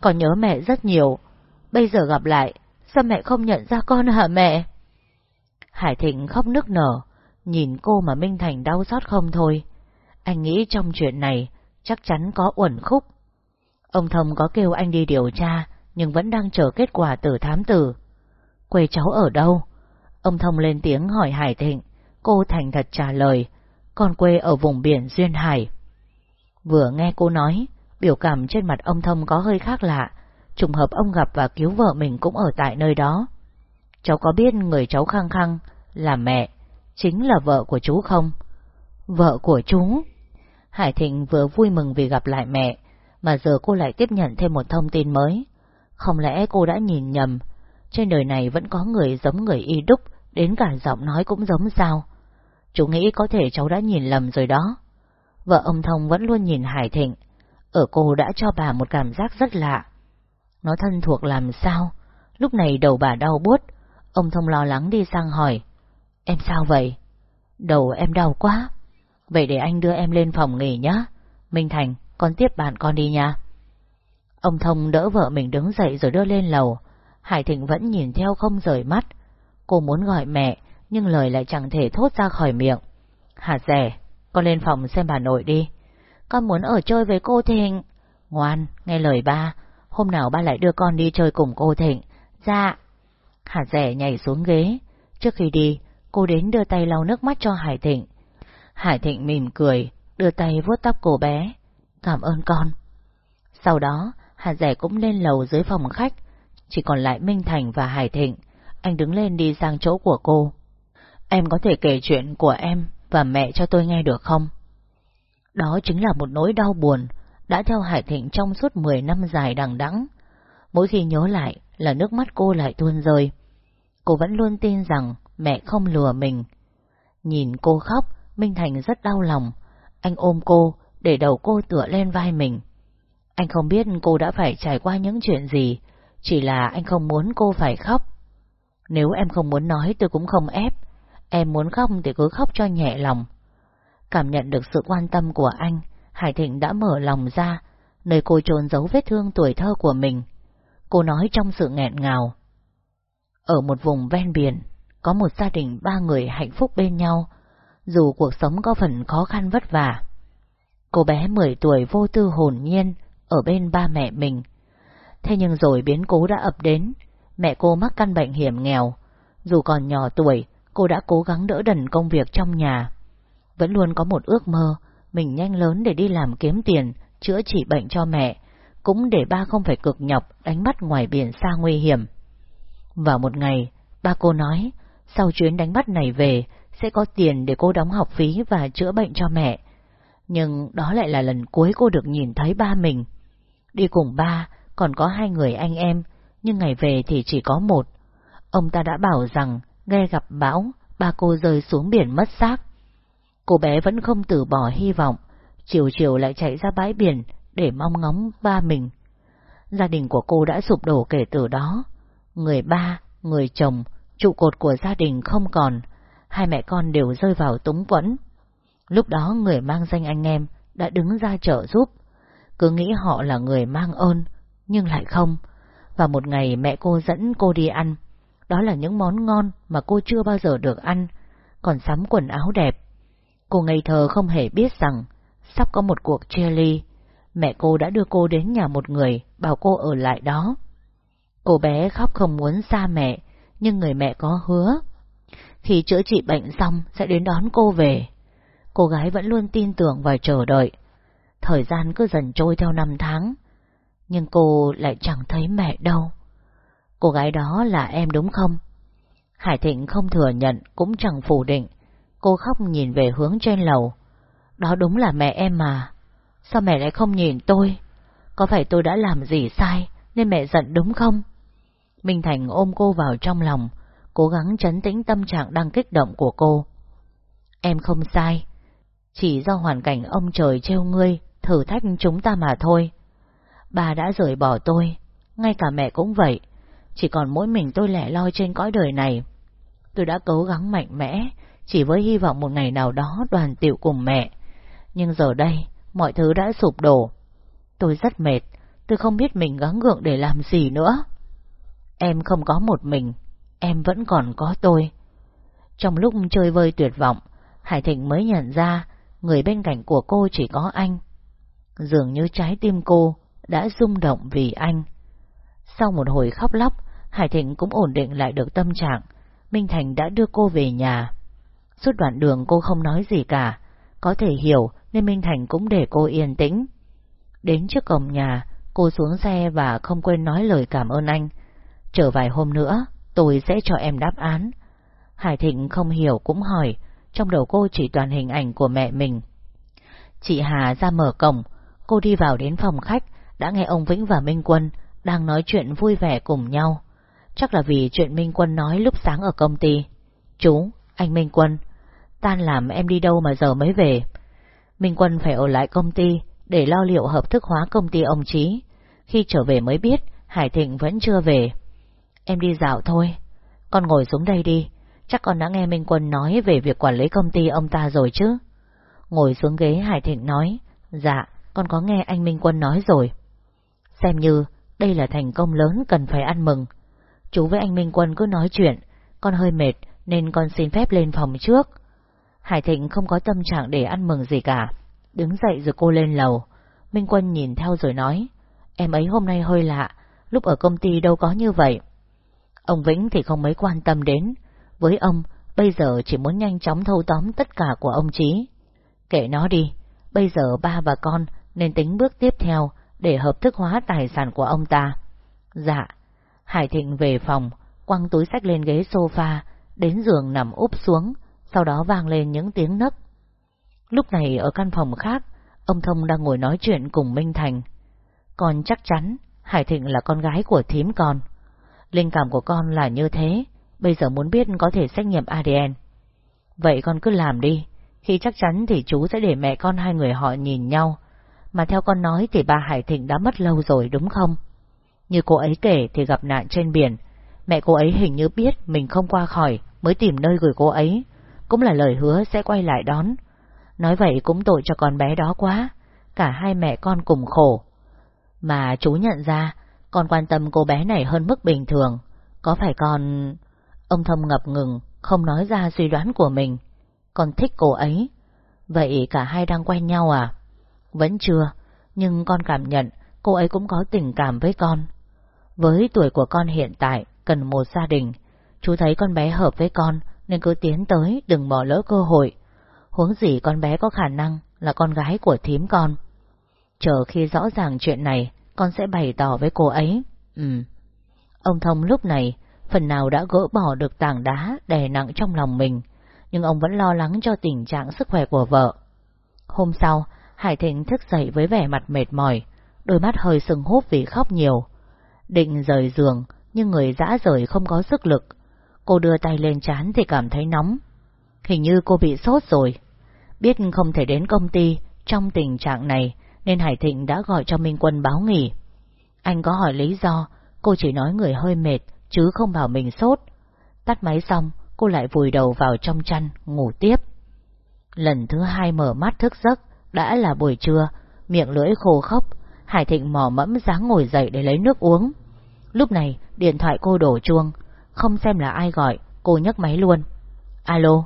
S1: Con nhớ mẹ rất nhiều, bây giờ gặp lại, sao mẹ không nhận ra con hả mẹ? Hải Thịnh khóc nức nở, nhìn cô mà Minh Thành đau xót không thôi. Anh nghĩ trong chuyện này chắc chắn có uẩn khúc. Ông Thông có kêu anh đi điều tra, nhưng vẫn đang chờ kết quả từ thám tử. Quê cháu ở đâu? Ông Thông lên tiếng hỏi Hải Thịnh, cô thành thật trả lời, con quê ở vùng biển Duyên Hải. Vừa nghe cô nói, biểu cảm trên mặt ông Thông có hơi khác lạ, trùng hợp ông gặp và cứu vợ mình cũng ở tại nơi đó. Cháu có biết người cháu khăng khăng là mẹ, chính là vợ của chú không? Vợ của chú? Hải Thịnh vừa vui mừng vì gặp lại mẹ, mà giờ cô lại tiếp nhận thêm một thông tin mới. Không lẽ cô đã nhìn nhầm, trên đời này vẫn có người giống người y đúc, đến cả giọng nói cũng giống sao? Chú nghĩ có thể cháu đã nhìn lầm rồi đó. Vợ ông Thông vẫn luôn nhìn Hải Thịnh, ở cô đã cho bà một cảm giác rất lạ. Nó thân thuộc làm sao? Lúc này đầu bà đau buốt, ông Thông lo lắng đi sang hỏi. Em sao vậy? Đầu em đau quá. Vậy để anh đưa em lên phòng nghỉ nhé. Minh Thành, con tiếp bạn con đi nha. Ông Thông đỡ vợ mình đứng dậy rồi đưa lên lầu. Hải Thịnh vẫn nhìn theo không rời mắt. Cô muốn gọi mẹ, nhưng lời lại chẳng thể thốt ra khỏi miệng. Hà rẻ, con lên phòng xem bà nội đi. Con muốn ở chơi với cô Thịnh. Ngoan, nghe lời ba, hôm nào ba lại đưa con đi chơi cùng cô Thịnh. Dạ. Hạt rẻ nhảy xuống ghế. Trước khi đi, cô đến đưa tay lau nước mắt cho Hải Thịnh. Hải Thịnh mỉm cười, đưa tay vuốt tóc cô bé. Cảm ơn con. Sau đó, Hạt rẻ cũng lên lầu dưới phòng khách, chỉ còn lại Minh Thành và Hải Thịnh. Anh đứng lên đi sang chỗ của cô. Em có thể kể chuyện của em và mẹ cho tôi nghe được không? Đó chính là một nỗi đau buồn đã theo Hải Thịnh trong suốt 10 năm dài đằng đẵng. Mỗi khi nhớ lại là nước mắt cô lại tuôn rơi. Cô vẫn luôn tin rằng mẹ không lừa mình. Nhìn cô khóc, Minh Thành rất đau lòng. Anh ôm cô, để đầu cô tựa lên vai mình. Anh không biết cô đã phải trải qua những chuyện gì, chỉ là anh không muốn cô phải khóc. Nếu em không muốn nói tôi cũng không ép, em muốn khóc thì cứ khóc cho nhẹ lòng. Cảm nhận được sự quan tâm của anh, Hải Thịnh đã mở lòng ra, nơi cô trốn giấu vết thương tuổi thơ của mình. Cô nói trong sự nghẹn ngào. Ở một vùng ven biển, có một gia đình ba người hạnh phúc bên nhau, dù cuộc sống có phần khó khăn vất vả. Cô bé 10 tuổi vô tư hồn nhiên ở bên ba mẹ mình. Thế nhưng rồi biến cố đã ập đến, mẹ cô mắc căn bệnh hiểm nghèo. Dù còn nhỏ tuổi, cô đã cố gắng đỡ đần công việc trong nhà. Vẫn luôn có một ước mơ, mình nhanh lớn để đi làm kiếm tiền, chữa trị bệnh cho mẹ, cũng để ba không phải cực nhọc đánh bắt ngoài biển xa nguy hiểm. Vào một ngày, ba cô nói, sau chuyến đánh bắt này về, sẽ có tiền để cô đóng học phí và chữa bệnh cho mẹ. Nhưng đó lại là lần cuối cô được nhìn thấy ba mình. Đi cùng ba, còn có hai người anh em, nhưng ngày về thì chỉ có một. Ông ta đã bảo rằng, nghe gặp bão, ba cô rơi xuống biển mất xác. Cô bé vẫn không từ bỏ hy vọng, chiều chiều lại chạy ra bãi biển để mong ngóng ba mình. Gia đình của cô đã sụp đổ kể từ đó. Người ba, người chồng, trụ cột của gia đình không còn, hai mẹ con đều rơi vào túng quẫn. Lúc đó người mang danh anh em đã đứng ra trợ giúp, cứ nghĩ họ là người mang ơn, nhưng lại không. Và một ngày mẹ cô dẫn cô đi ăn, đó là những món ngon mà cô chưa bao giờ được ăn, còn sắm quần áo đẹp. Cô ngây thơ không hề biết rằng, sắp có một cuộc chia ly, mẹ cô đã đưa cô đến nhà một người, bảo cô ở lại đó. Cô bé khóc không muốn xa mẹ, nhưng người mẹ có hứa. Khi chữa trị bệnh xong sẽ đến đón cô về. Cô gái vẫn luôn tin tưởng và chờ đợi. Thời gian cứ dần trôi theo năm tháng, nhưng cô lại chẳng thấy mẹ đâu. Cô gái đó là em đúng không? Hải Thịnh không thừa nhận cũng chẳng phủ định. Cô khóc nhìn về hướng trên lầu. Đó đúng là mẹ em mà. Sao mẹ lại không nhìn tôi? Có phải tôi đã làm gì sai nên mẹ giận đúng không? Minh Thành ôm cô vào trong lòng, cố gắng chấn tĩnh tâm trạng đang kích động của cô. Em không sai, chỉ do hoàn cảnh ông trời trêu ngươi, thử thách chúng ta mà thôi. Bà đã rời bỏ tôi, ngay cả mẹ cũng vậy, chỉ còn mỗi mình tôi lẻ loi trên cõi đời này. Tôi đã cố gắng mạnh mẽ, chỉ với hy vọng một ngày nào đó đoàn tiệu cùng mẹ. Nhưng giờ đây, mọi thứ đã sụp đổ. Tôi rất mệt, tôi không biết mình gắng gượng để làm gì nữa. Em không có một mình, em vẫn còn có tôi. Trong lúc chơi vơi tuyệt vọng, Hải Thịnh mới nhận ra người bên cạnh của cô chỉ có anh. Dường như trái tim cô đã rung động vì anh. Sau một hồi khóc lóc, Hải Thịnh cũng ổn định lại được tâm trạng. Minh Thành đã đưa cô về nhà. Suốt đoạn đường cô không nói gì cả, có thể hiểu nên Minh Thành cũng để cô yên tĩnh. Đến trước cổng nhà, cô xuống xe và không quên nói lời cảm ơn anh. Chờ vài hôm nữa, tôi sẽ cho em đáp án. Hải Thịnh không hiểu cũng hỏi, trong đầu cô chỉ toàn hình ảnh của mẹ mình. Chị Hà ra mở cổng, cô đi vào đến phòng khách, đã nghe ông Vĩnh và Minh Quân đang nói chuyện vui vẻ cùng nhau. Chắc là vì chuyện Minh Quân nói lúc sáng ở công ty. Chú, anh Minh Quân, tan làm em đi đâu mà giờ mới về? Minh Quân phải ở lại công ty để lo liệu hợp thức hóa công ty ông Chí. Khi trở về mới biết Hải Thịnh vẫn chưa về. Em đi dạo thôi. Con ngồi xuống đây đi. Chắc con đã nghe Minh Quân nói về việc quản lý công ty ông ta rồi chứ. Ngồi xuống ghế Hải Thịnh nói. Dạ, con có nghe anh Minh Quân nói rồi. Xem như đây là thành công lớn cần phải ăn mừng. Chú với anh Minh Quân cứ nói chuyện, con hơi mệt nên con xin phép lên phòng trước. Hải Thịnh không có tâm trạng để ăn mừng gì cả. Đứng dậy rồi cô lên lầu. Minh Quân nhìn theo rồi nói, em ấy hôm nay hơi lạ, lúc ở công ty đâu có như vậy. Ông Vĩnh thì không mấy quan tâm đến, với ông bây giờ chỉ muốn nhanh chóng thâu tóm tất cả của ông Chí. Kệ nó đi, bây giờ ba và con nên tính bước tiếp theo để hợp thức hóa tài sản của ông ta. Dạ, Hải Thịnh về phòng, quăng túi sách lên ghế sofa, đến giường nằm úp xuống, sau đó vang lên những tiếng nấc. Lúc này ở căn phòng khác, ông Thông đang ngồi nói chuyện cùng Minh Thành. Con chắc chắn Hải Thịnh là con gái của thím con. Linh cảm của con là như thế, bây giờ muốn biết có thể xét nghiệm ADN. Vậy con cứ làm đi, khi chắc chắn thì chú sẽ để mẹ con hai người họ nhìn nhau. Mà theo con nói thì bà Hải Thịnh đã mất lâu rồi đúng không? Như cô ấy kể thì gặp nạn trên biển, mẹ cô ấy hình như biết mình không qua khỏi mới tìm nơi gửi cô ấy, cũng là lời hứa sẽ quay lại đón. Nói vậy cũng tội cho con bé đó quá, cả hai mẹ con cùng khổ. Mà chú nhận ra, con quan tâm cô bé này hơn mức bình thường, có phải con... Ông thâm ngập ngừng, không nói ra suy đoán của mình. Con thích cô ấy. Vậy cả hai đang quen nhau à? Vẫn chưa, nhưng con cảm nhận cô ấy cũng có tình cảm với con. Với tuổi của con hiện tại, cần một gia đình. Chú thấy con bé hợp với con, nên cứ tiến tới, đừng bỏ lỡ cơ hội. Huống gì con bé có khả năng là con gái của thím con. Chờ khi rõ ràng chuyện này, con sẽ bày tỏ với cô ấy. Ừ. Ông Thông lúc này, phần nào đã gỡ bỏ được tảng đá đè nặng trong lòng mình, nhưng ông vẫn lo lắng cho tình trạng sức khỏe của vợ. Hôm sau, Hải Thịnh thức dậy với vẻ mặt mệt mỏi, đôi mắt hơi sưng húp vì khóc nhiều. Định rời giường, nhưng người dã rời không có sức lực. Cô đưa tay lên chán thì cảm thấy nóng. Hình như cô bị sốt rồi. Biết không thể đến công ty trong tình trạng này, nên Hải Thịnh đã gọi cho Minh Quân báo nghỉ. Anh có hỏi lý do, cô chỉ nói người hơi mệt, chứ không bảo mình sốt. Tắt máy xong, cô lại vùi đầu vào trong chăn, ngủ tiếp. Lần thứ hai mở mắt thức giấc, đã là buổi trưa, miệng lưỡi khô khốc, Hải Thịnh mò mẫm dáng ngồi dậy để lấy nước uống. Lúc này, điện thoại cô đổ chuông, không xem là ai gọi, cô nhấc máy luôn. Alo?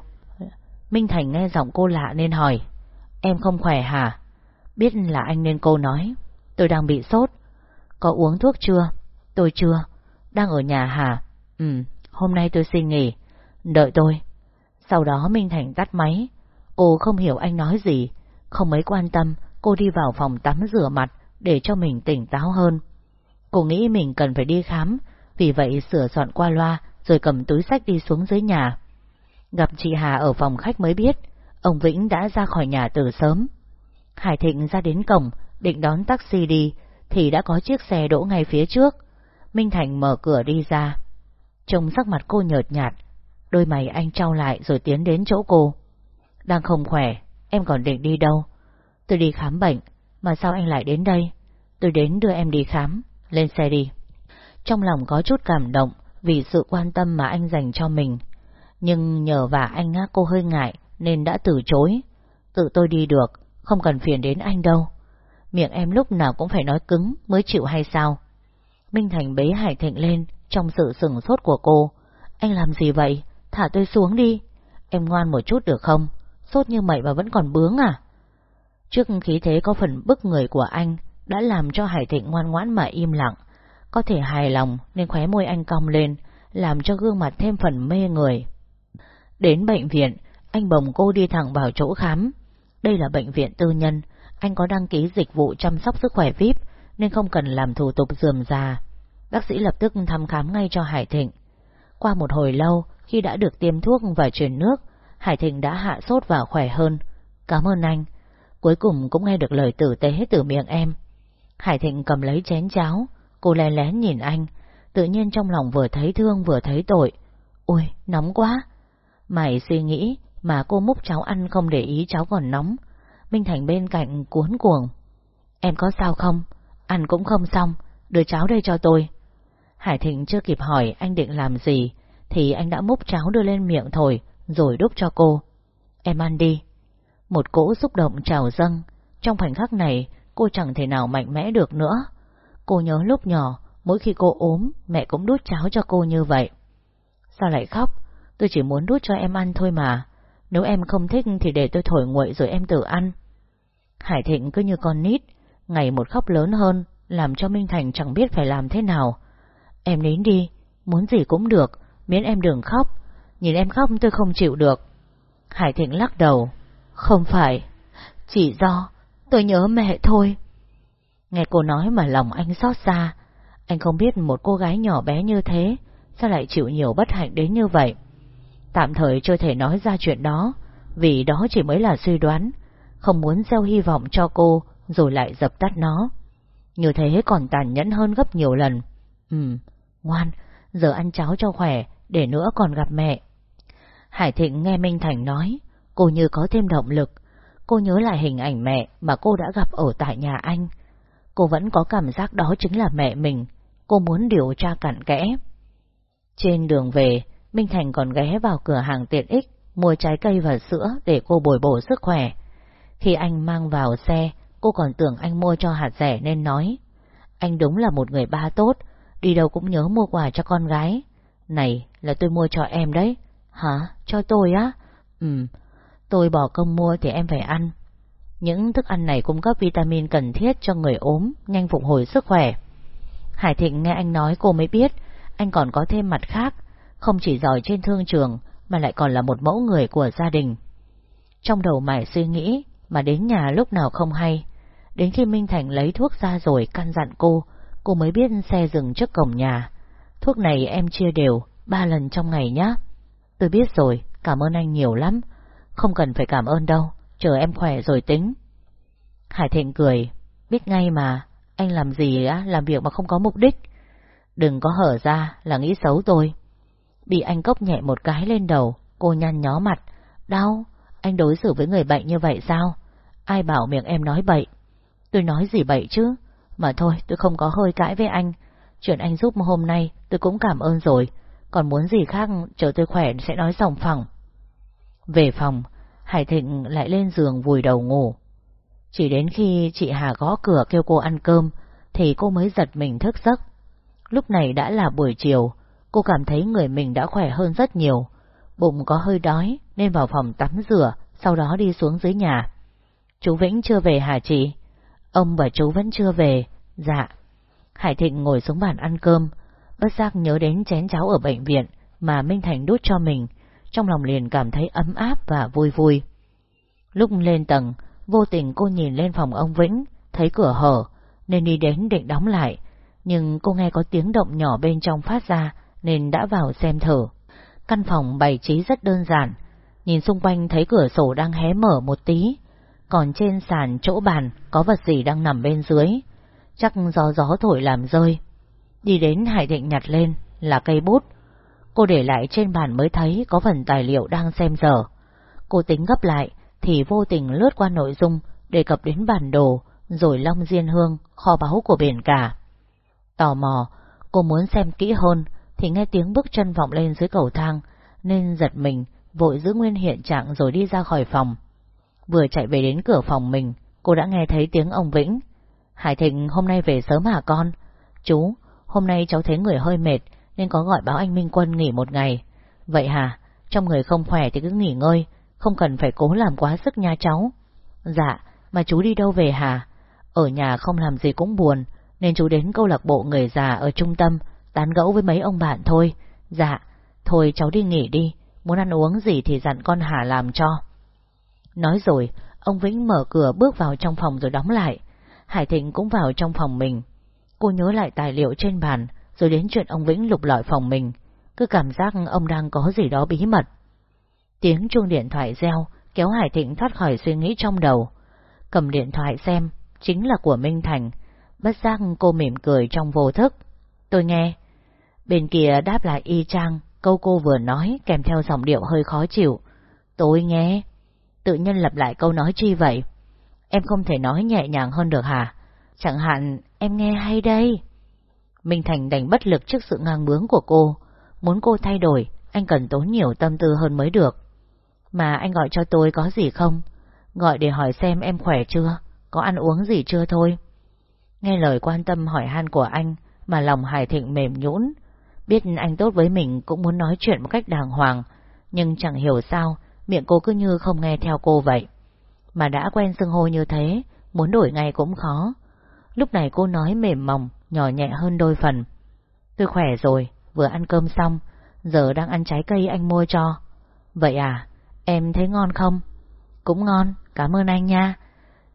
S1: Minh Thành nghe giọng cô lạ nên hỏi. Em không khỏe hả? Biết là anh nên cô nói. Tôi đang bị sốt. Có uống thuốc chưa? Tôi chưa. Đang ở nhà hả? Ừ, hôm nay tôi xin nghỉ. Đợi tôi. Sau đó Minh Thành tắt máy. Cô không hiểu anh nói gì. Không mấy quan tâm, cô đi vào phòng tắm rửa mặt để cho mình tỉnh táo hơn. Cô nghĩ mình cần phải đi khám, vì vậy sửa soạn qua loa rồi cầm túi sách đi xuống dưới nhà. Gặp chị Hà ở phòng khách mới biết, ông Vĩnh đã ra khỏi nhà từ sớm. Hải Thịnh ra đến cổng, định đón taxi đi, thì đã có chiếc xe đỗ ngay phía trước. Minh Thành mở cửa đi ra. Trông sắc mặt cô nhợt nhạt, đôi mày anh trao lại rồi tiến đến chỗ cô. Đang không khỏe, em còn định đi đâu? Tôi đi khám bệnh, mà sao anh lại đến đây? Tôi đến đưa em đi khám, lên xe đi. Trong lòng có chút cảm động vì sự quan tâm mà anh dành cho mình. Nhưng nhờ và anh á cô hơi ngại nên đã từ chối. Tự tôi đi được, không cần phiền đến anh đâu. Miệng em lúc nào cũng phải nói cứng mới chịu hay sao? Minh Thành bế Hải Thịnh lên trong sự sừng sốt của cô. Anh làm gì vậy? Thả tôi xuống đi. Em ngoan một chút được không? Sốt như mậy mà vẫn còn bướng à? Trước khí thế có phần bức người của anh đã làm cho Hải Thịnh ngoan ngoãn mà im lặng. Có thể hài lòng nên khóe môi anh cong lên, làm cho gương mặt thêm phần mê người. Đến bệnh viện, anh bồng cô đi thẳng vào chỗ khám. Đây là bệnh viện tư nhân, anh có đăng ký dịch vụ chăm sóc sức khỏe VIP nên không cần làm thủ tục dườm già. Bác sĩ lập tức thăm khám ngay cho Hải Thịnh. Qua một hồi lâu, khi đã được tiêm thuốc và truyền nước, Hải Thịnh đã hạ sốt và khỏe hơn. Cảm ơn anh. Cuối cùng cũng nghe được lời tử tế từ miệng em. Hải Thịnh cầm lấy chén cháo, cô lén lén nhìn anh, tự nhiên trong lòng vừa thấy thương vừa thấy tội. Ôi, nóng quá! Mày suy nghĩ mà cô múc cháu ăn không để ý cháu còn nóng. Minh Thành bên cạnh cuốn cuồng. Em có sao không? Ăn cũng không xong, đưa cháu đây cho tôi. Hải Thịnh chưa kịp hỏi anh định làm gì, thì anh đã múc cháo đưa lên miệng thổi, rồi đúc cho cô. Em ăn đi. Một cỗ xúc động trào dâng, trong khoảnh khắc này cô chẳng thể nào mạnh mẽ được nữa. Cô nhớ lúc nhỏ, mỗi khi cô ốm, mẹ cũng đút cháo cho cô như vậy. Sao lại khóc? Tôi chỉ muốn đút cho em ăn thôi mà. Nếu em không thích thì để tôi thổi nguội rồi em tự ăn. Hải Thịnh cứ như con nít, ngày một khóc lớn hơn, làm cho Minh Thành chẳng biết phải làm thế nào. Em nín đi, muốn gì cũng được, miễn em đừng khóc. Nhìn em khóc tôi không chịu được. Hải Thịnh lắc đầu. Không phải, chỉ do tôi nhớ mẹ thôi. Nghe cô nói mà lòng anh xót xa. Anh không biết một cô gái nhỏ bé như thế, sao lại chịu nhiều bất hạnh đến như vậy. Tạm thời chưa thể nói ra chuyện đó, vì đó chỉ mới là suy đoán, không muốn gieo hy vọng cho cô rồi lại dập tắt nó. Như thế còn tàn nhẫn hơn gấp nhiều lần. Ừ, ngoan, giờ ăn cháo cho khỏe, để nữa còn gặp mẹ. Hải Thịnh nghe Minh Thành nói, cô như có thêm động lực. Cô nhớ lại hình ảnh mẹ mà cô đã gặp ở tại nhà anh. Cô vẫn có cảm giác đó chính là mẹ mình. Cô muốn điều tra cặn kẽ. Trên đường về, Minh Thành còn ghé vào cửa hàng tiện ích, mua trái cây và sữa để cô bồi bổ sức khỏe. Khi anh mang vào xe, cô còn tưởng anh mua cho hạt rẻ nên nói. Anh đúng là một người ba tốt, đi đâu cũng nhớ mua quà cho con gái. Này, là tôi mua cho em đấy. Hả? Cho tôi á? Ừ, tôi bỏ công mua thì em phải ăn. Những thức ăn này cung cấp vitamin cần thiết cho người ốm, nhanh phục hồi sức khỏe. Hải Thịnh nghe anh nói cô mới biết, anh còn có thêm mặt khác, không chỉ giỏi trên thương trường, mà lại còn là một mẫu người của gia đình. Trong đầu mải suy nghĩ, mà đến nhà lúc nào không hay. Đến khi Minh Thành lấy thuốc ra rồi căn dặn cô, cô mới biết xe dừng trước cổng nhà. Thuốc này em chia đều, ba lần trong ngày nhé. Tôi biết rồi, cảm ơn anh nhiều lắm. Không cần phải cảm ơn đâu, chờ em khỏe rồi tính. Hải Thịnh cười, biết ngay mà, anh làm gì á, làm việc mà không có mục đích. Đừng có hở ra là nghĩ xấu tôi. Bị anh cốc nhẹ một cái lên đầu, cô nhăn nhó mặt. Đau, anh đối xử với người bệnh như vậy sao? Ai bảo miệng em nói bậy? Tôi nói gì bậy chứ? Mà thôi, tôi không có hơi cãi với anh. Chuyện anh giúp hôm nay, tôi cũng cảm ơn rồi. Còn muốn gì khác, chờ tôi khỏe sẽ nói sòng phòng. Về phòng, Hải Thịnh lại lên giường vùi đầu ngủ. Chỉ đến khi chị Hà gõ cửa kêu cô ăn cơm, thì cô mới giật mình thức giấc. Lúc này đã là buổi chiều, cô cảm thấy người mình đã khỏe hơn rất nhiều. Bụng có hơi đói nên vào phòng tắm rửa, sau đó đi xuống dưới nhà. Chú Vĩnh chưa về hả chị? Ông và chú vẫn chưa về. Dạ. Hải Thịnh ngồi xuống bàn ăn cơm, bất giác nhớ đến chén cháo ở bệnh viện mà Minh Thành đút cho mình, trong lòng liền cảm thấy ấm áp và vui vui. Lúc lên tầng, vô tình cô nhìn lên phòng ông Vĩnh, thấy cửa hở, nên đi đến định đóng lại, nhưng cô nghe có tiếng động nhỏ bên trong phát ra, nên đã vào xem thử. Căn phòng bày trí rất đơn giản, nhìn xung quanh thấy cửa sổ đang hé mở một tí, còn trên sàn chỗ bàn có vật gì đang nằm bên dưới, chắc gió gió thổi làm rơi. Đi đến Hải Định nhặt lên, là cây bút. Cô để lại trên bàn mới thấy có phần tài liệu đang xem dở. Cô tính gấp lại, thì vô tình lướt qua nội dung, đề cập đến bản đồ, rồi Long Diên Hương, kho báu của biển cả. Tò mò, cô muốn xem kỹ hơn, thì nghe tiếng bước chân vọng lên dưới cầu thang, nên giật mình, vội giữ nguyên hiện trạng rồi đi ra khỏi phòng. Vừa chạy về đến cửa phòng mình, cô đã nghe thấy tiếng ông Vĩnh. Hải Thịnh hôm nay về sớm hả con? Chú, hôm nay cháu thấy người hơi mệt, nên có gọi báo anh Minh Quân nghỉ một ngày. Vậy hả? Trong người không khỏe thì cứ nghỉ ngơi, không cần phải cố làm quá sức nha cháu. Dạ, mà chú đi đâu về hả? Ở nhà không làm gì cũng buồn, nên chú đến câu lạc bộ người già ở trung tâm, tán gẫu với mấy ông bạn thôi. Dạ, thôi cháu đi nghỉ đi, muốn ăn uống gì thì dặn con Hà làm cho. Nói rồi, ông Vĩnh mở cửa bước vào trong phòng rồi đóng lại. Hải Thịnh cũng vào trong phòng mình. Cô nhớ lại tài liệu trên bàn, rồi đến chuyện ông Vĩnh lục lọi phòng mình. Cứ cảm giác ông đang có gì đó bí mật. Tiếng chuông điện thoại reo, kéo Hải Thịnh thoát khỏi suy nghĩ trong đầu. Cầm điện thoại xem, chính là của Minh Thành. Bất giác cô mỉm cười trong vô thức. Tôi nghe. Bên kia đáp lại y chang, câu cô vừa nói kèm theo giọng điệu hơi khó chịu. Tôi nghe. Tự nhiên lặp lại câu nói chi vậy? Em không thể nói nhẹ nhàng hơn được hả? Chẳng hạn em nghe hay đây. Minh Thành đành bất lực trước sự ngang bướng của cô. Muốn cô thay đổi, anh cần tốn nhiều tâm tư hơn mới được. Mà anh gọi cho tôi có gì không? Gọi để hỏi xem em khỏe chưa? Có ăn uống gì chưa thôi? Nghe lời quan tâm hỏi han của anh mà lòng Hải Thịnh mềm nhũn. Biết anh tốt với mình cũng muốn nói chuyện một cách đàng hoàng, nhưng chẳng hiểu sao miệng cô cứ như không nghe theo cô vậy. Mà đã quen xưng hô như thế, muốn đổi ngay cũng khó. Lúc này cô nói mềm mỏng, nhỏ nhẹ hơn đôi phần. Tôi khỏe rồi, vừa ăn cơm xong, giờ đang ăn trái cây anh mua cho. Vậy à, em thấy ngon không? Cũng ngon, cảm ơn anh nha.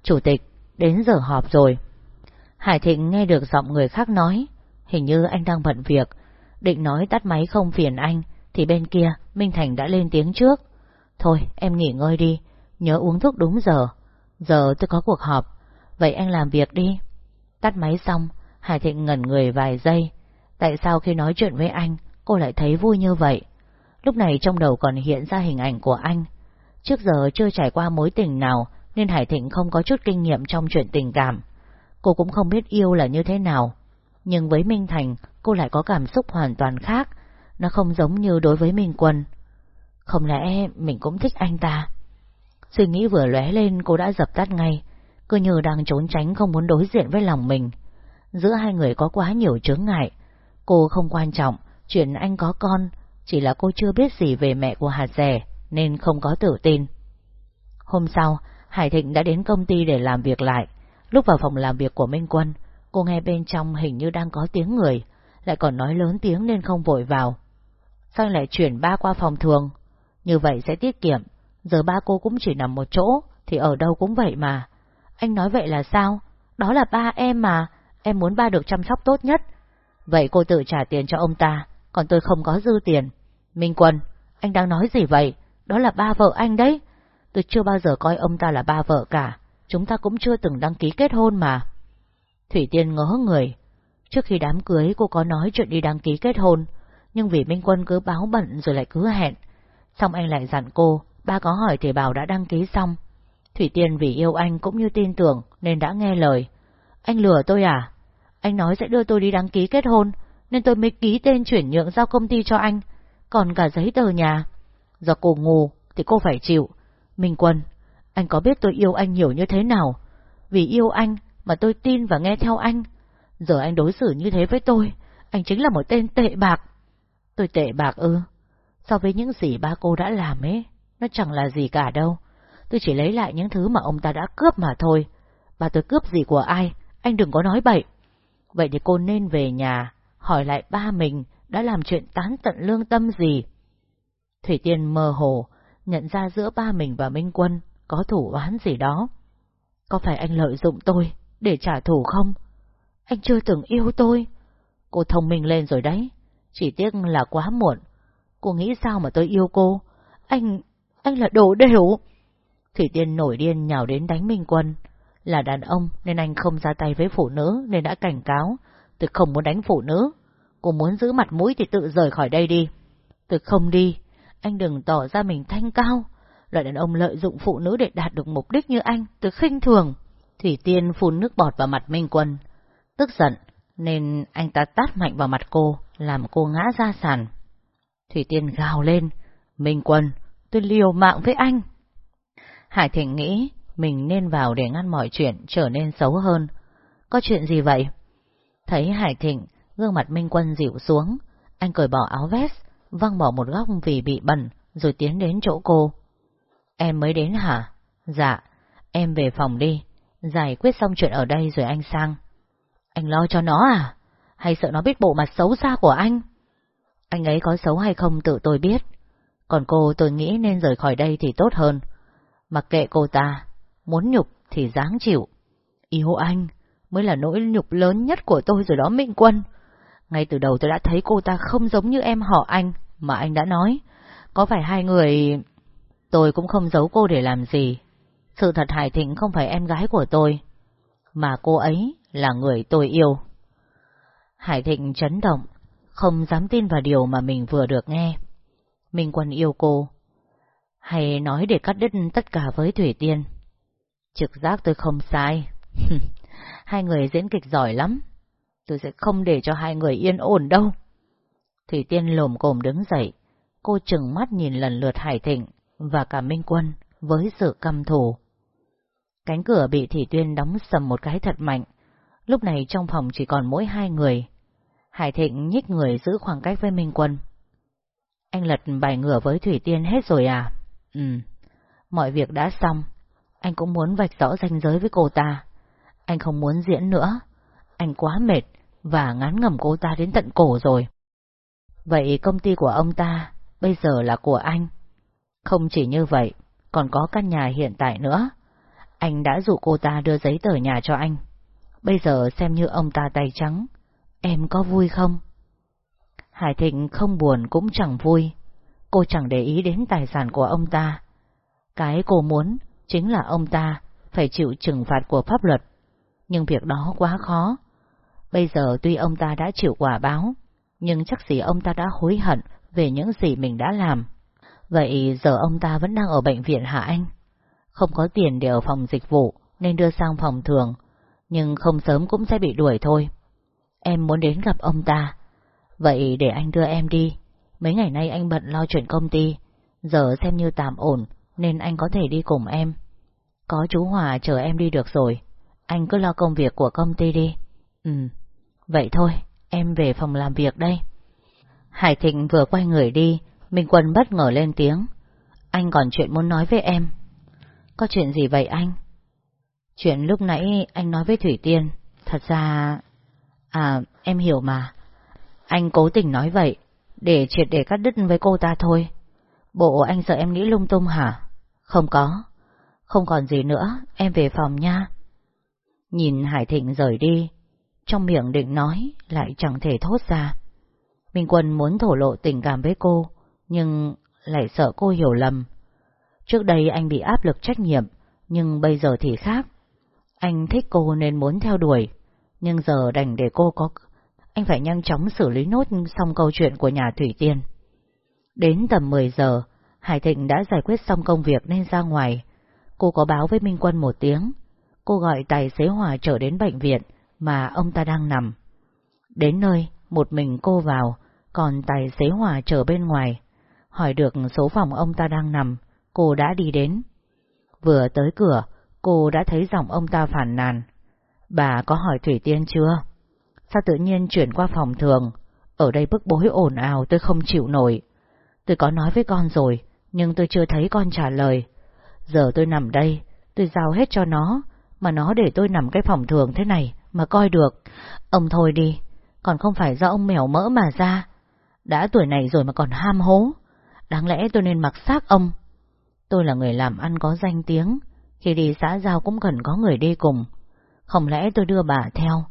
S1: Chủ tịch, đến giờ họp rồi. Hải Thịnh nghe được giọng người khác nói, hình như anh đang bận việc, định nói tắt máy không phiền anh, thì bên kia Minh Thành đã lên tiếng trước. Thôi, em nghỉ ngơi đi, nhớ uống thuốc đúng giờ. Giờ tôi có cuộc họp, vậy anh làm việc đi. Tắt máy xong, Hải Thịnh ngẩn người vài giây. Tại sao khi nói chuyện với anh, cô lại thấy vui như vậy? Lúc này trong đầu còn hiện ra hình ảnh của anh. Trước giờ chưa trải qua mối tình nào, nên Hải Thịnh không có chút kinh nghiệm trong chuyện tình cảm. Cô cũng không biết yêu là như thế nào. Nhưng với Minh Thành, cô lại có cảm xúc hoàn toàn khác. Nó không giống như đối với Minh Quân. Không lẽ mình cũng thích anh ta? Suy nghĩ vừa lóe lên cô đã dập tắt ngay, cứ như đang trốn tránh không muốn đối diện với lòng mình. Giữa hai người có quá nhiều chướng ngại. Cô không quan trọng, chuyện anh có con, chỉ là cô chưa biết gì về mẹ của Hà rẻ, nên không có tự tin. Hôm sau, Hải Thịnh đã đến công ty để làm việc lại. Lúc vào phòng làm việc của Minh Quân, cô nghe bên trong hình như đang có tiếng người, lại còn nói lớn tiếng nên không vội vào. Sao anh lại chuyển ba qua phòng thường? Như vậy sẽ tiết kiệm, giờ ba cô cũng chỉ nằm một chỗ, thì ở đâu cũng vậy mà. Anh nói vậy là sao? Đó là ba em mà, em muốn ba được chăm sóc tốt nhất. Vậy cô tự trả tiền cho ông ta, còn tôi không có dư tiền. Minh Quân, anh đang nói gì vậy? Đó là ba vợ anh đấy. Tôi chưa bao giờ coi ông ta là ba vợ cả, chúng ta cũng chưa từng đăng ký kết hôn mà. Thủy Tiên ngớ người. Trước khi đám cưới cô có nói chuyện đi đăng ký kết hôn, nhưng vì Minh Quân cứ báo bận rồi lại cứ hẹn. Xong anh lại dặn cô, ba có hỏi thì bảo đã đăng ký xong. Thủy Tiên vì yêu anh cũng như tin tưởng nên đã nghe lời. Anh lừa tôi à? Anh nói sẽ đưa tôi đi đăng ký kết hôn, nên tôi mới ký tên chuyển nhượng giao công ty cho anh, còn cả giấy tờ nhà. Do cô ngu thì cô phải chịu. Minh Quân, anh có biết tôi yêu anh nhiều như thế nào? Vì yêu anh mà tôi tin và nghe theo anh. Giờ anh đối xử như thế với tôi, anh chính là một tên tệ bạc. Tôi tệ bạc ư? So với những gì ba cô đã làm ấy, nó chẳng là gì cả đâu. Tôi chỉ lấy lại những thứ mà ông ta đã cướp mà thôi. Bà tôi cướp gì của ai, anh đừng có nói bậy. Vậy thì cô nên về nhà, hỏi lại ba mình đã làm chuyện tán tận lương tâm gì. Thủy Tiên mơ hồ, nhận ra giữa ba mình và Minh Quân có thủ oán gì đó. Có phải anh lợi dụng tôi để trả thù không? Anh chưa từng yêu tôi. Cô thông minh lên rồi đấy, chỉ tiếc là quá muộn. Cô nghĩ sao mà tôi yêu cô? Anh, anh là đồ đều. Thủy Tiên nổi điên nhào đến đánh Minh Quân. Là đàn ông nên anh không ra tay với phụ nữ nên đã cảnh cáo. Tôi không muốn đánh phụ nữ. Cô muốn giữ mặt mũi thì tự rời khỏi đây đi. Tôi không đi. Anh đừng tỏ ra mình thanh cao. Loại đàn ông lợi dụng phụ nữ để đạt được mục đích như anh. Tôi khinh thường. Thủy Tiên phun nước bọt vào mặt Minh Quân. Tức giận nên anh ta tát mạnh vào mặt cô, làm cô ngã ra sàn. Thủy Tiên gào lên. Minh Quân, tôi liều mạng với anh. Hải Thịnh nghĩ mình nên vào để ngăn mọi chuyện trở nên xấu hơn. Có chuyện gì vậy? Thấy Hải Thịnh, gương mặt Minh Quân dịu xuống, anh cởi bỏ áo vest, văng bỏ một góc vì bị bẩn, rồi tiến đến chỗ cô. Em mới đến hả? Dạ, em về phòng đi, giải quyết xong chuyện ở đây rồi anh sang. Anh lo cho nó à? Hay sợ nó biết bộ mặt xấu xa của anh? Anh ấy có xấu hay không tự tôi biết. Còn cô tôi nghĩ nên rời khỏi đây thì tốt hơn. Mặc kệ cô ta, muốn nhục thì dáng chịu. Yêu anh mới là nỗi nhục lớn nhất của tôi rồi đó Minh Quân. Ngay từ đầu tôi đã thấy cô ta không giống như em họ anh mà anh đã nói. Có phải hai người... Tôi cũng không giấu cô để làm gì. Sự thật Hải Thịnh không phải em gái của tôi, mà cô ấy là người tôi yêu. Hải Thịnh chấn động, không dám tin vào điều mà mình vừa được nghe. Minh Quân yêu cô, hay nói để cắt đứt tất cả với Thủy Tiên. Trực giác tôi không sai. hai người diễn kịch giỏi lắm. Tôi sẽ không để cho hai người yên ổn đâu. Thủy Tiên lồm cồm đứng dậy. Cô chừng mắt nhìn lần lượt Hải Thịnh và cả Minh Quân với sự căm thù. Cánh cửa bị Thủy Tuyên đóng sầm một cái thật mạnh. Lúc này trong phòng chỉ còn mỗi hai người. Hải Thịnh nhích người giữ khoảng cách với Minh Quân. Anh lật bài ngửa với Thủy Tiên hết rồi à? Ừ, mọi việc đã xong. Anh cũng muốn vạch rõ ranh giới với cô ta. Anh không muốn diễn nữa. Anh quá mệt và ngán ngầm cô ta đến tận cổ rồi. Vậy công ty của ông ta bây giờ là của anh. Không chỉ như vậy, còn có căn nhà hiện tại nữa. Anh đã dụ cô ta đưa giấy tờ nhà cho anh. Bây giờ xem như ông ta tay trắng. Em có vui không? Hải Thịnh không buồn cũng chẳng vui. Cô chẳng để ý đến tài sản của ông ta. Cái cô muốn chính là ông ta phải chịu trừng phạt của pháp luật. Nhưng việc đó quá khó. Bây giờ tuy ông ta đã chịu quả báo, nhưng chắc gì ông ta đã hối hận về những gì mình đã làm. Vậy giờ ông ta vẫn đang ở bệnh viện hả anh? Không có tiền để ở phòng dịch vụ nên đưa sang phòng thường, nhưng không sớm cũng sẽ bị đuổi thôi. Em muốn đến gặp ông ta. Vậy để anh đưa em đi. Mấy ngày nay anh bận lo chuyện công ty, giờ xem như tạm ổn nên anh có thể đi cùng em. Có chú Hòa chờ em đi được rồi, anh cứ lo công việc của công ty đi. Ừ, vậy thôi, em về phòng làm việc đây. Hải Thịnh vừa quay người đi, Minh Quân bất ngờ lên tiếng. Anh còn chuyện muốn nói với em. Có chuyện gì vậy anh? Chuyện lúc nãy anh nói với Thủy Tiên, thật ra... À, em hiểu mà. Anh cố tình nói vậy, để triệt để cắt đứt với cô ta thôi. Bộ anh sợ em nghĩ lung tung hả? Không có. Không còn gì nữa, em về phòng nha. Nhìn Hải Thịnh rời đi, trong miệng định nói, lại chẳng thể thốt ra. Minh Quân muốn thổ lộ tình cảm với cô, nhưng lại sợ cô hiểu lầm. Trước đây anh bị áp lực trách nhiệm, nhưng bây giờ thì khác. Anh thích cô nên muốn theo đuổi, nhưng giờ đành để cô có... Anh phải nhanh chóng xử lý nốt xong câu chuyện của nhà Thủy Tiên. Đến tầm 10 giờ, Hải Thịnh đã giải quyết xong công việc nên ra ngoài. Cô có báo với Minh Quân một tiếng. Cô gọi tài xế Hòa trở đến bệnh viện mà ông ta đang nằm. Đến nơi, một mình cô vào, còn tài xế Hòa chờ bên ngoài. Hỏi được số phòng ông ta đang nằm, cô đã đi đến. Vừa tới cửa, cô đã thấy giọng ông ta phản nàn. Bà có hỏi Thủy Tiên chưa? Sao tự nhiên chuyển qua phòng thường? Ở đây bức bối ồn ào tôi không chịu nổi. Tôi có nói với con rồi, nhưng tôi chưa thấy con trả lời. Giờ tôi nằm đây, tôi giao hết cho nó, mà nó để tôi nằm cái phòng thường thế này mà coi được. Ông thôi đi, còn không phải do ông mèo mỡ mà ra. Đã tuổi này rồi mà còn ham hố. Đáng lẽ tôi nên mặc xác ông. Tôi là người làm ăn có danh tiếng, khi đi xã giao cũng cần có người đi cùng. Không lẽ tôi đưa bà theo?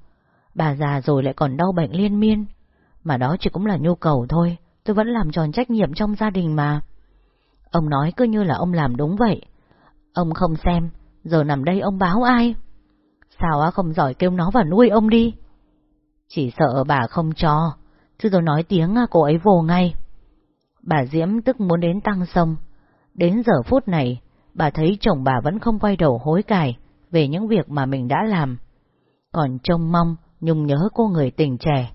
S1: Bà già rồi lại còn đau bệnh liên miên. Mà đó chỉ cũng là nhu cầu thôi, tôi vẫn làm tròn trách nhiệm trong gia đình mà. Ông nói cứ như là ông làm đúng vậy. Ông không xem, giờ nằm đây ông báo ai? Sao á không giỏi kêu nó vào nuôi ông đi? Chỉ sợ bà không cho, chứ tôi nói tiếng cô ấy vô ngay. Bà Diễm tức muốn đến tăng sông. Đến giờ phút này, bà thấy chồng bà vẫn không quay đầu hối cải về những việc mà mình đã làm. Còn trông mong, nhung nhớ cô người tình trẻ.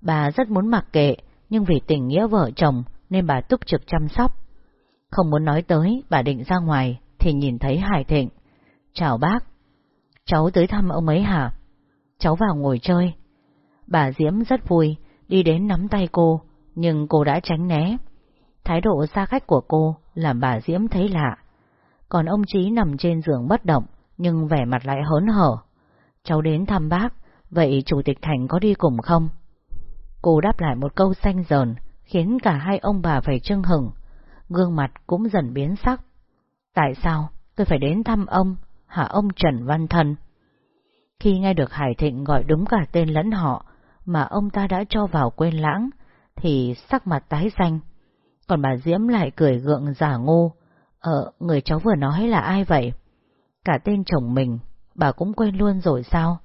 S1: Bà rất muốn mặc kệ, nhưng vì tình nghĩa vợ chồng nên bà túc trực chăm sóc. Không muốn nói tới, bà định ra ngoài, thì nhìn thấy Hải Thịnh. Chào bác. Cháu tới thăm ông ấy hả? Cháu vào ngồi chơi. Bà Diễm rất vui, đi đến nắm tay cô, nhưng cô đã tránh né. Thái độ xa khách của cô làm bà Diễm thấy lạ. Còn ông Chí nằm trên giường bất động, nhưng vẻ mặt lại hớn hở. Cháu đến thăm bác, vậy Chủ tịch Thành có đi cùng không? Cô đáp lại một câu xanh dờn, khiến cả hai ông bà phải trưng hừng. Gương mặt cũng dần biến sắc. Tại sao tôi phải đến thăm ông, hả ông Trần Văn Thân? Khi nghe được Hải Thịnh gọi đúng cả tên lẫn họ, mà ông ta đã cho vào quên lãng, thì sắc mặt tái xanh. Còn bà Diễm lại cười gượng giả ngu. Ờ, người cháu vừa nói là ai vậy? Cả tên chồng mình, bà cũng quên luôn rồi sao?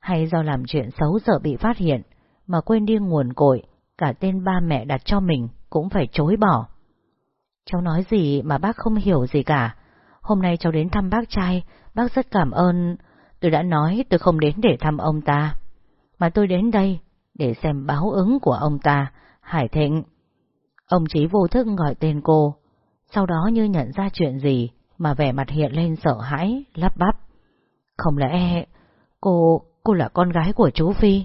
S1: Hay do làm chuyện xấu sợ bị phát hiện, mà quên đi nguồn cội, cả tên ba mẹ đặt cho mình cũng phải chối bỏ. Cháu nói gì mà bác không hiểu gì cả. Hôm nay cháu đến thăm bác trai, bác rất cảm ơn. Tôi đã nói tôi không đến để thăm ông ta, mà tôi đến đây để xem báo ứng của ông ta, Hải Thịnh. Ông chỉ vô thức gọi tên cô, sau đó như nhận ra chuyện gì mà vẻ mặt hiện lên sợ hãi, lắp bắp. Không lẽ cô, cô là con gái của chú Phi?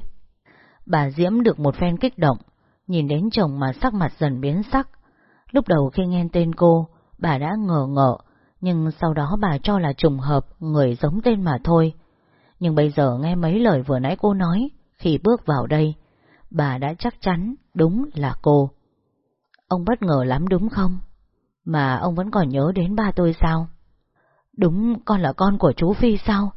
S1: Bà Diễm được một phen kích động, nhìn đến chồng mà sắc mặt dần biến sắc. Lúc đầu khi nghe tên cô, bà đã ngờ ngợ, nhưng sau đó bà cho là trùng hợp người giống tên mà thôi. Nhưng bây giờ nghe mấy lời vừa nãy cô nói, khi bước vào đây, bà đã chắc chắn đúng là cô. Ông bất ngờ lắm đúng không? Mà ông vẫn còn nhớ đến ba tôi sao? Đúng, con là con của chú Phi sao?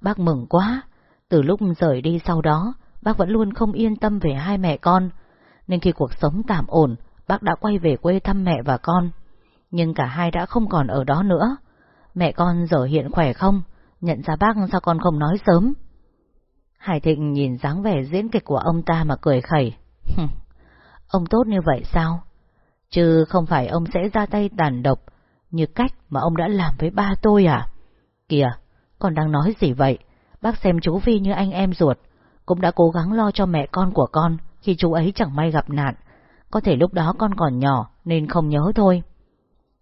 S1: Bác mừng quá. Từ lúc rời đi sau đó, bác vẫn luôn không yên tâm về hai mẹ con. Nên khi cuộc sống tạm ổn, bác đã quay về quê thăm mẹ và con. Nhưng cả hai đã không còn ở đó nữa. Mẹ con giờ hiện khỏe không? Nhận ra bác sao con không nói sớm? Hải Thịnh nhìn dáng vẻ diễn kịch của ông ta mà cười khẩy. ông tốt như vậy sao? Chứ không phải ông sẽ ra tay tàn độc như cách mà ông đã làm với ba tôi à? Kìa, con đang nói gì vậy? Bác xem chú Phi như anh em ruột, cũng đã cố gắng lo cho mẹ con của con khi chú ấy chẳng may gặp nạn. Có thể lúc đó con còn nhỏ nên không nhớ thôi.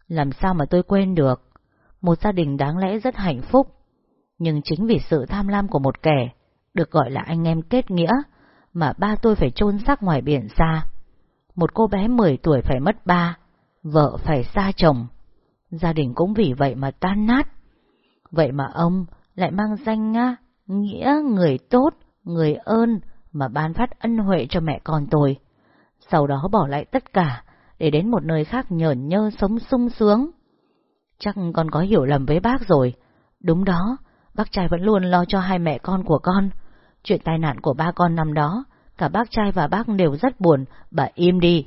S1: Làm sao mà tôi quên được? Một gia đình đáng lẽ rất hạnh phúc, nhưng chính vì sự tham lam của một kẻ, được gọi là anh em kết nghĩa, mà ba tôi phải chôn xác ngoài biển xa. Một cô bé 10 tuổi phải mất ba, vợ phải xa chồng. Gia đình cũng vì vậy mà tan nát. Vậy mà ông lại mang danh nghĩa người tốt, người ơn mà ban phát ân huệ cho mẹ con tôi. Sau đó bỏ lại tất cả để đến một nơi khác nhởn nhơ sống sung sướng. Chắc con có hiểu lầm với bác rồi. Đúng đó, bác trai vẫn luôn lo cho hai mẹ con của con. Chuyện tai nạn của ba con năm đó, cả bác trai và bác đều rất buồn, bà im đi.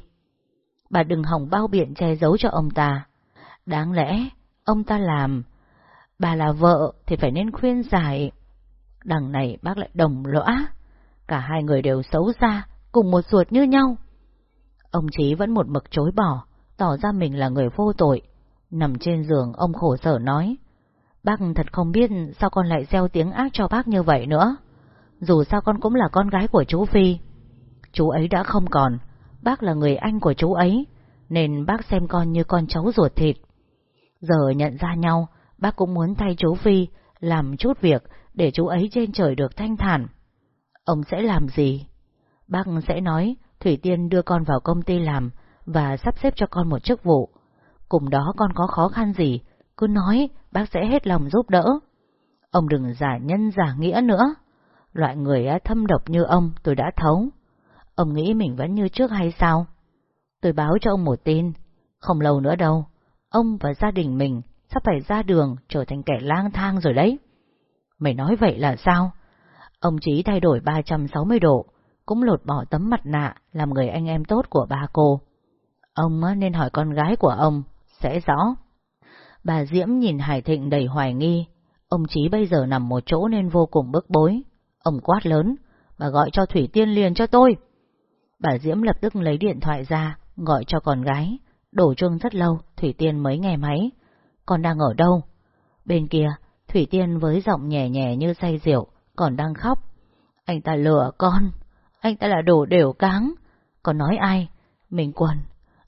S1: Bà đừng hỏng bao biện che giấu cho ông ta. Đáng lẽ, ông ta làm. Bà là vợ thì phải nên khuyên giải. Đằng này bác lại đồng lõa. Cả hai người đều xấu xa, cùng một ruột như nhau. Ông Chí vẫn một mực chối bỏ, tỏ ra mình là người vô tội. Nằm trên giường, ông khổ sở nói. Bác thật không biết sao con lại gieo tiếng ác cho bác như vậy nữa. Dù sao con cũng là con gái của chú Phi. Chú ấy đã không còn, bác là người anh của chú ấy, nên bác xem con như con cháu ruột thịt. Giờ nhận ra nhau, bác cũng muốn thay chú Phi làm chút việc để chú ấy trên trời được thanh thản. Ông sẽ làm gì? Bác sẽ nói Thủy Tiên đưa con vào công ty làm và sắp xếp cho con một chức vụ. Cùng đó con có khó khăn gì, cứ nói bác sẽ hết lòng giúp đỡ. Ông đừng giả nhân giả nghĩa nữa. Loại người thâm độc như ông tôi đã thấu. Ông nghĩ mình vẫn như trước hay sao? Tôi báo cho ông một tin, không lâu nữa đâu, ông và gia đình mình sắp phải ra đường trở thành kẻ lang thang rồi đấy. Mày nói vậy là sao? Ông chỉ thay đổi 360 độ, cũng lột bỏ tấm mặt nạ làm người anh em tốt của ba cô. Ông nên hỏi con gái của ông, sẽ rõ. Bà Diễm nhìn Hải Thịnh đầy hoài nghi, ông Chí bây giờ nằm một chỗ nên vô cùng bức bối. Ông quát lớn, bà gọi cho Thủy Tiên liền cho tôi. Bà Diễm lập tức lấy điện thoại ra, gọi cho con gái. Đổ chuông rất lâu, Thủy Tiên mới nghe máy. Con đang ở đâu? Bên kia, Thủy Tiên với giọng nhẹ nhẹ như say rượu, còn đang khóc. Anh ta lừa con, anh ta là đồ đều cáng. còn nói ai? Mình quần.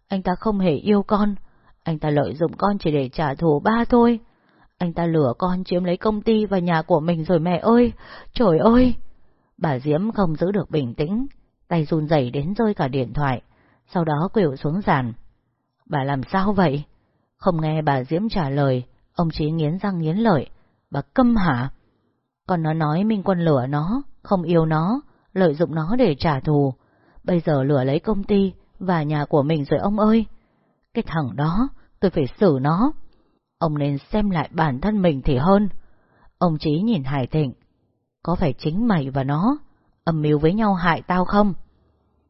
S1: Anh ta không hề yêu con, Anh ta lợi dụng con chỉ để trả thù ba thôi. Anh ta lừa con chiếm lấy công ty và nhà của mình rồi mẹ ơi, trời ơi! Bà Diễm không giữ được bình tĩnh, tay run rẩy đến rơi cả điện thoại, sau đó quỵu xuống sàn. Bà làm sao vậy? Không nghe bà Diễm trả lời, ông Chí nghiến răng nghiến lợi. Bà câm hả? Còn nó nói Minh Quân lửa nó, không yêu nó, lợi dụng nó để trả thù. Bây giờ lửa lấy công ty và nhà của mình rồi ông ơi. Cái thằng đó, tôi phải xử nó. Ông nên xem lại bản thân mình thì hơn. Ông Chí nhìn Hải Thịnh. Có phải chính mày và nó âm mưu với nhau hại tao không?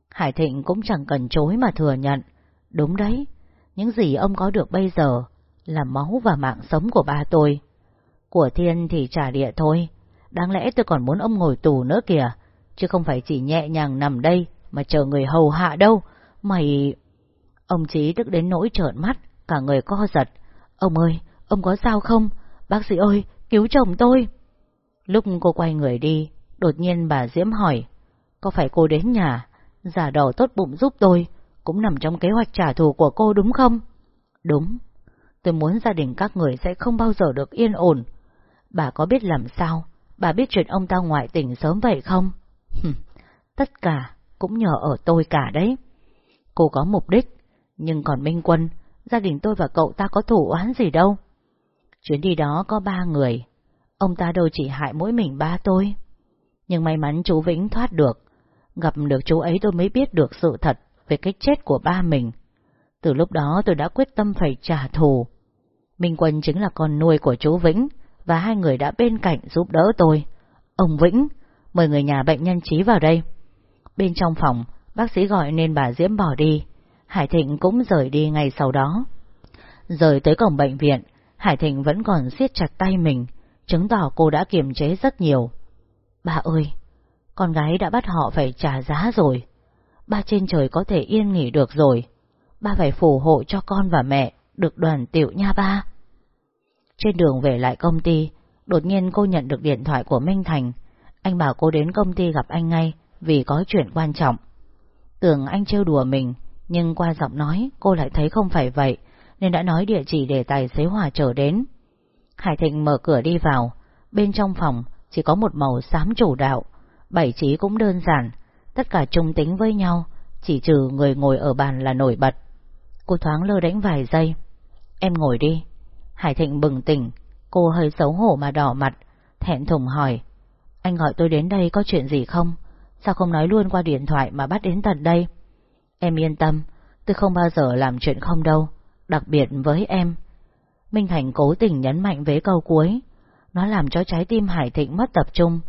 S1: Hải Thịnh cũng chẳng cần chối mà thừa nhận. Đúng đấy, những gì ông có được bây giờ là máu và mạng sống của ba tôi. Của thiên thì trả địa thôi, đáng lẽ tôi còn muốn ông ngồi tù nữa kìa, chứ không phải chỉ nhẹ nhàng nằm đây mà chờ người hầu hạ đâu. Mày... Ông Chí tức đến nỗi trợn mắt, cả người co giật. Ông ơi, ông có sao không? Bác sĩ ơi, cứu chồng tôi. Lúc cô quay người đi, đột nhiên bà Diễm hỏi, có phải cô đến nhà, giả đỏ tốt bụng giúp tôi, cũng nằm trong kế hoạch trả thù của cô đúng không? Đúng, tôi muốn gia đình các người sẽ không bao giờ được yên ổn. Bà có biết làm sao, bà biết chuyện ông ta ngoại tình sớm vậy không? Tất cả cũng nhờ ở tôi cả đấy. Cô có mục đích, nhưng còn Minh Quân, gia đình tôi và cậu ta có thủ oán gì đâu. Chuyến đi đó có ba người, ông ta đâu chỉ hại mỗi mình ba tôi. Nhưng may mắn chú Vĩnh thoát được, gặp được chú ấy tôi mới biết được sự thật về cái chết của ba mình. Từ lúc đó tôi đã quyết tâm phải trả thù. Minh Quân chính là con nuôi của chú Vĩnh, và hai người đã bên cạnh giúp đỡ tôi. Ông Vĩnh, mời người nhà bệnh nhân trí vào đây. Bên trong phòng, bác sĩ gọi nên bà Diễm bỏ đi. Hải Thịnh cũng rời đi ngay sau đó. Rời tới cổng bệnh viện, Hải Thịnh vẫn còn siết chặt tay mình, chứng tỏ cô đã kiềm chế rất nhiều. Bà ơi, con gái đã bắt họ phải trả giá rồi. Ba trên trời có thể yên nghỉ được rồi. Ba phải phù hộ cho con và mẹ được đoàn tiệu nha ba. Trên đường về lại công ty, đột nhiên cô nhận được điện thoại của Minh Thành. Anh bảo cô đến công ty gặp anh ngay vì có chuyện quan trọng. Tưởng anh trêu đùa mình, nhưng qua giọng nói cô lại thấy không phải vậy, nên đã nói địa chỉ để tài xế hòa trở đến. Hải Thịnh mở cửa đi vào, bên trong phòng chỉ có một màu xám chủ đạo, bảy trí cũng đơn giản, tất cả trung tính với nhau, chỉ trừ người ngồi ở bàn là nổi bật. Cô thoáng lơ đánh vài giây. Em ngồi đi. Hải Thịnh bừng tỉnh, cô hơi xấu hổ mà đỏ mặt, thẹn thùng hỏi. Anh gọi tôi đến đây có chuyện gì không? Sao không nói luôn qua điện thoại mà bắt đến tận đây? Em yên tâm, tôi không bao giờ làm chuyện không đâu, đặc biệt với em. Minh Thành cố tình nhấn mạnh với câu cuối. Nó làm cho trái tim Hải Thịnh mất tập trung,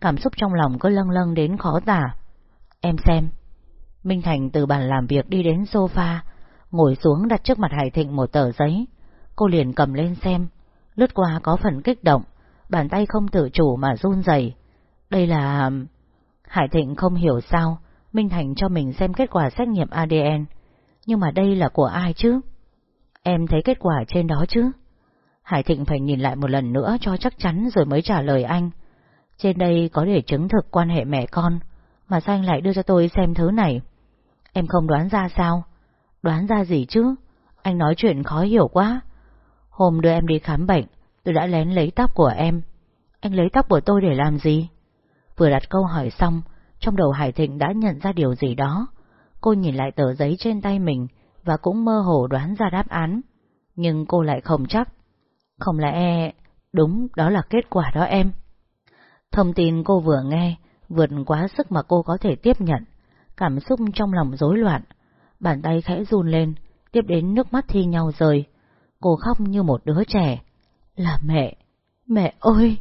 S1: cảm xúc trong lòng cứ lâng lâng đến khó tả. Em xem. Minh Thành từ bàn làm việc đi đến sofa, ngồi xuống đặt trước mặt Hải Thịnh một tờ giấy. Cô liền cầm lên xem, lướt qua có phần kích động, bàn tay không tự chủ mà run rẩy. Đây là... Um, Hải Thịnh không hiểu sao, Minh Thành cho mình xem kết quả xét nghiệm ADN. Nhưng mà đây là của ai chứ? Em thấy kết quả trên đó chứ? Hải Thịnh phải nhìn lại một lần nữa cho chắc chắn rồi mới trả lời anh. Trên đây có để chứng thực quan hệ mẹ con, mà sao anh lại đưa cho tôi xem thứ này? Em không đoán ra sao? Đoán ra gì chứ? Anh nói chuyện khó hiểu quá. Hôm đưa em đi khám bệnh, tôi đã lén lấy tóc của em. Anh lấy tóc của tôi để làm gì? Vừa đặt câu hỏi xong, trong đầu Hải Thịnh đã nhận ra điều gì đó. Cô nhìn lại tờ giấy trên tay mình và cũng mơ hồ đoán ra đáp án. Nhưng cô lại không chắc. Không lẽ... Đúng, đó là kết quả đó em. Thông tin cô vừa nghe vượt quá sức mà cô có thể tiếp nhận. Cảm xúc trong lòng rối loạn. Bàn tay khẽ run lên, tiếp đến nước mắt thi nhau rơi. Cô khóc như một đứa trẻ. Là mẹ! Mẹ ơi!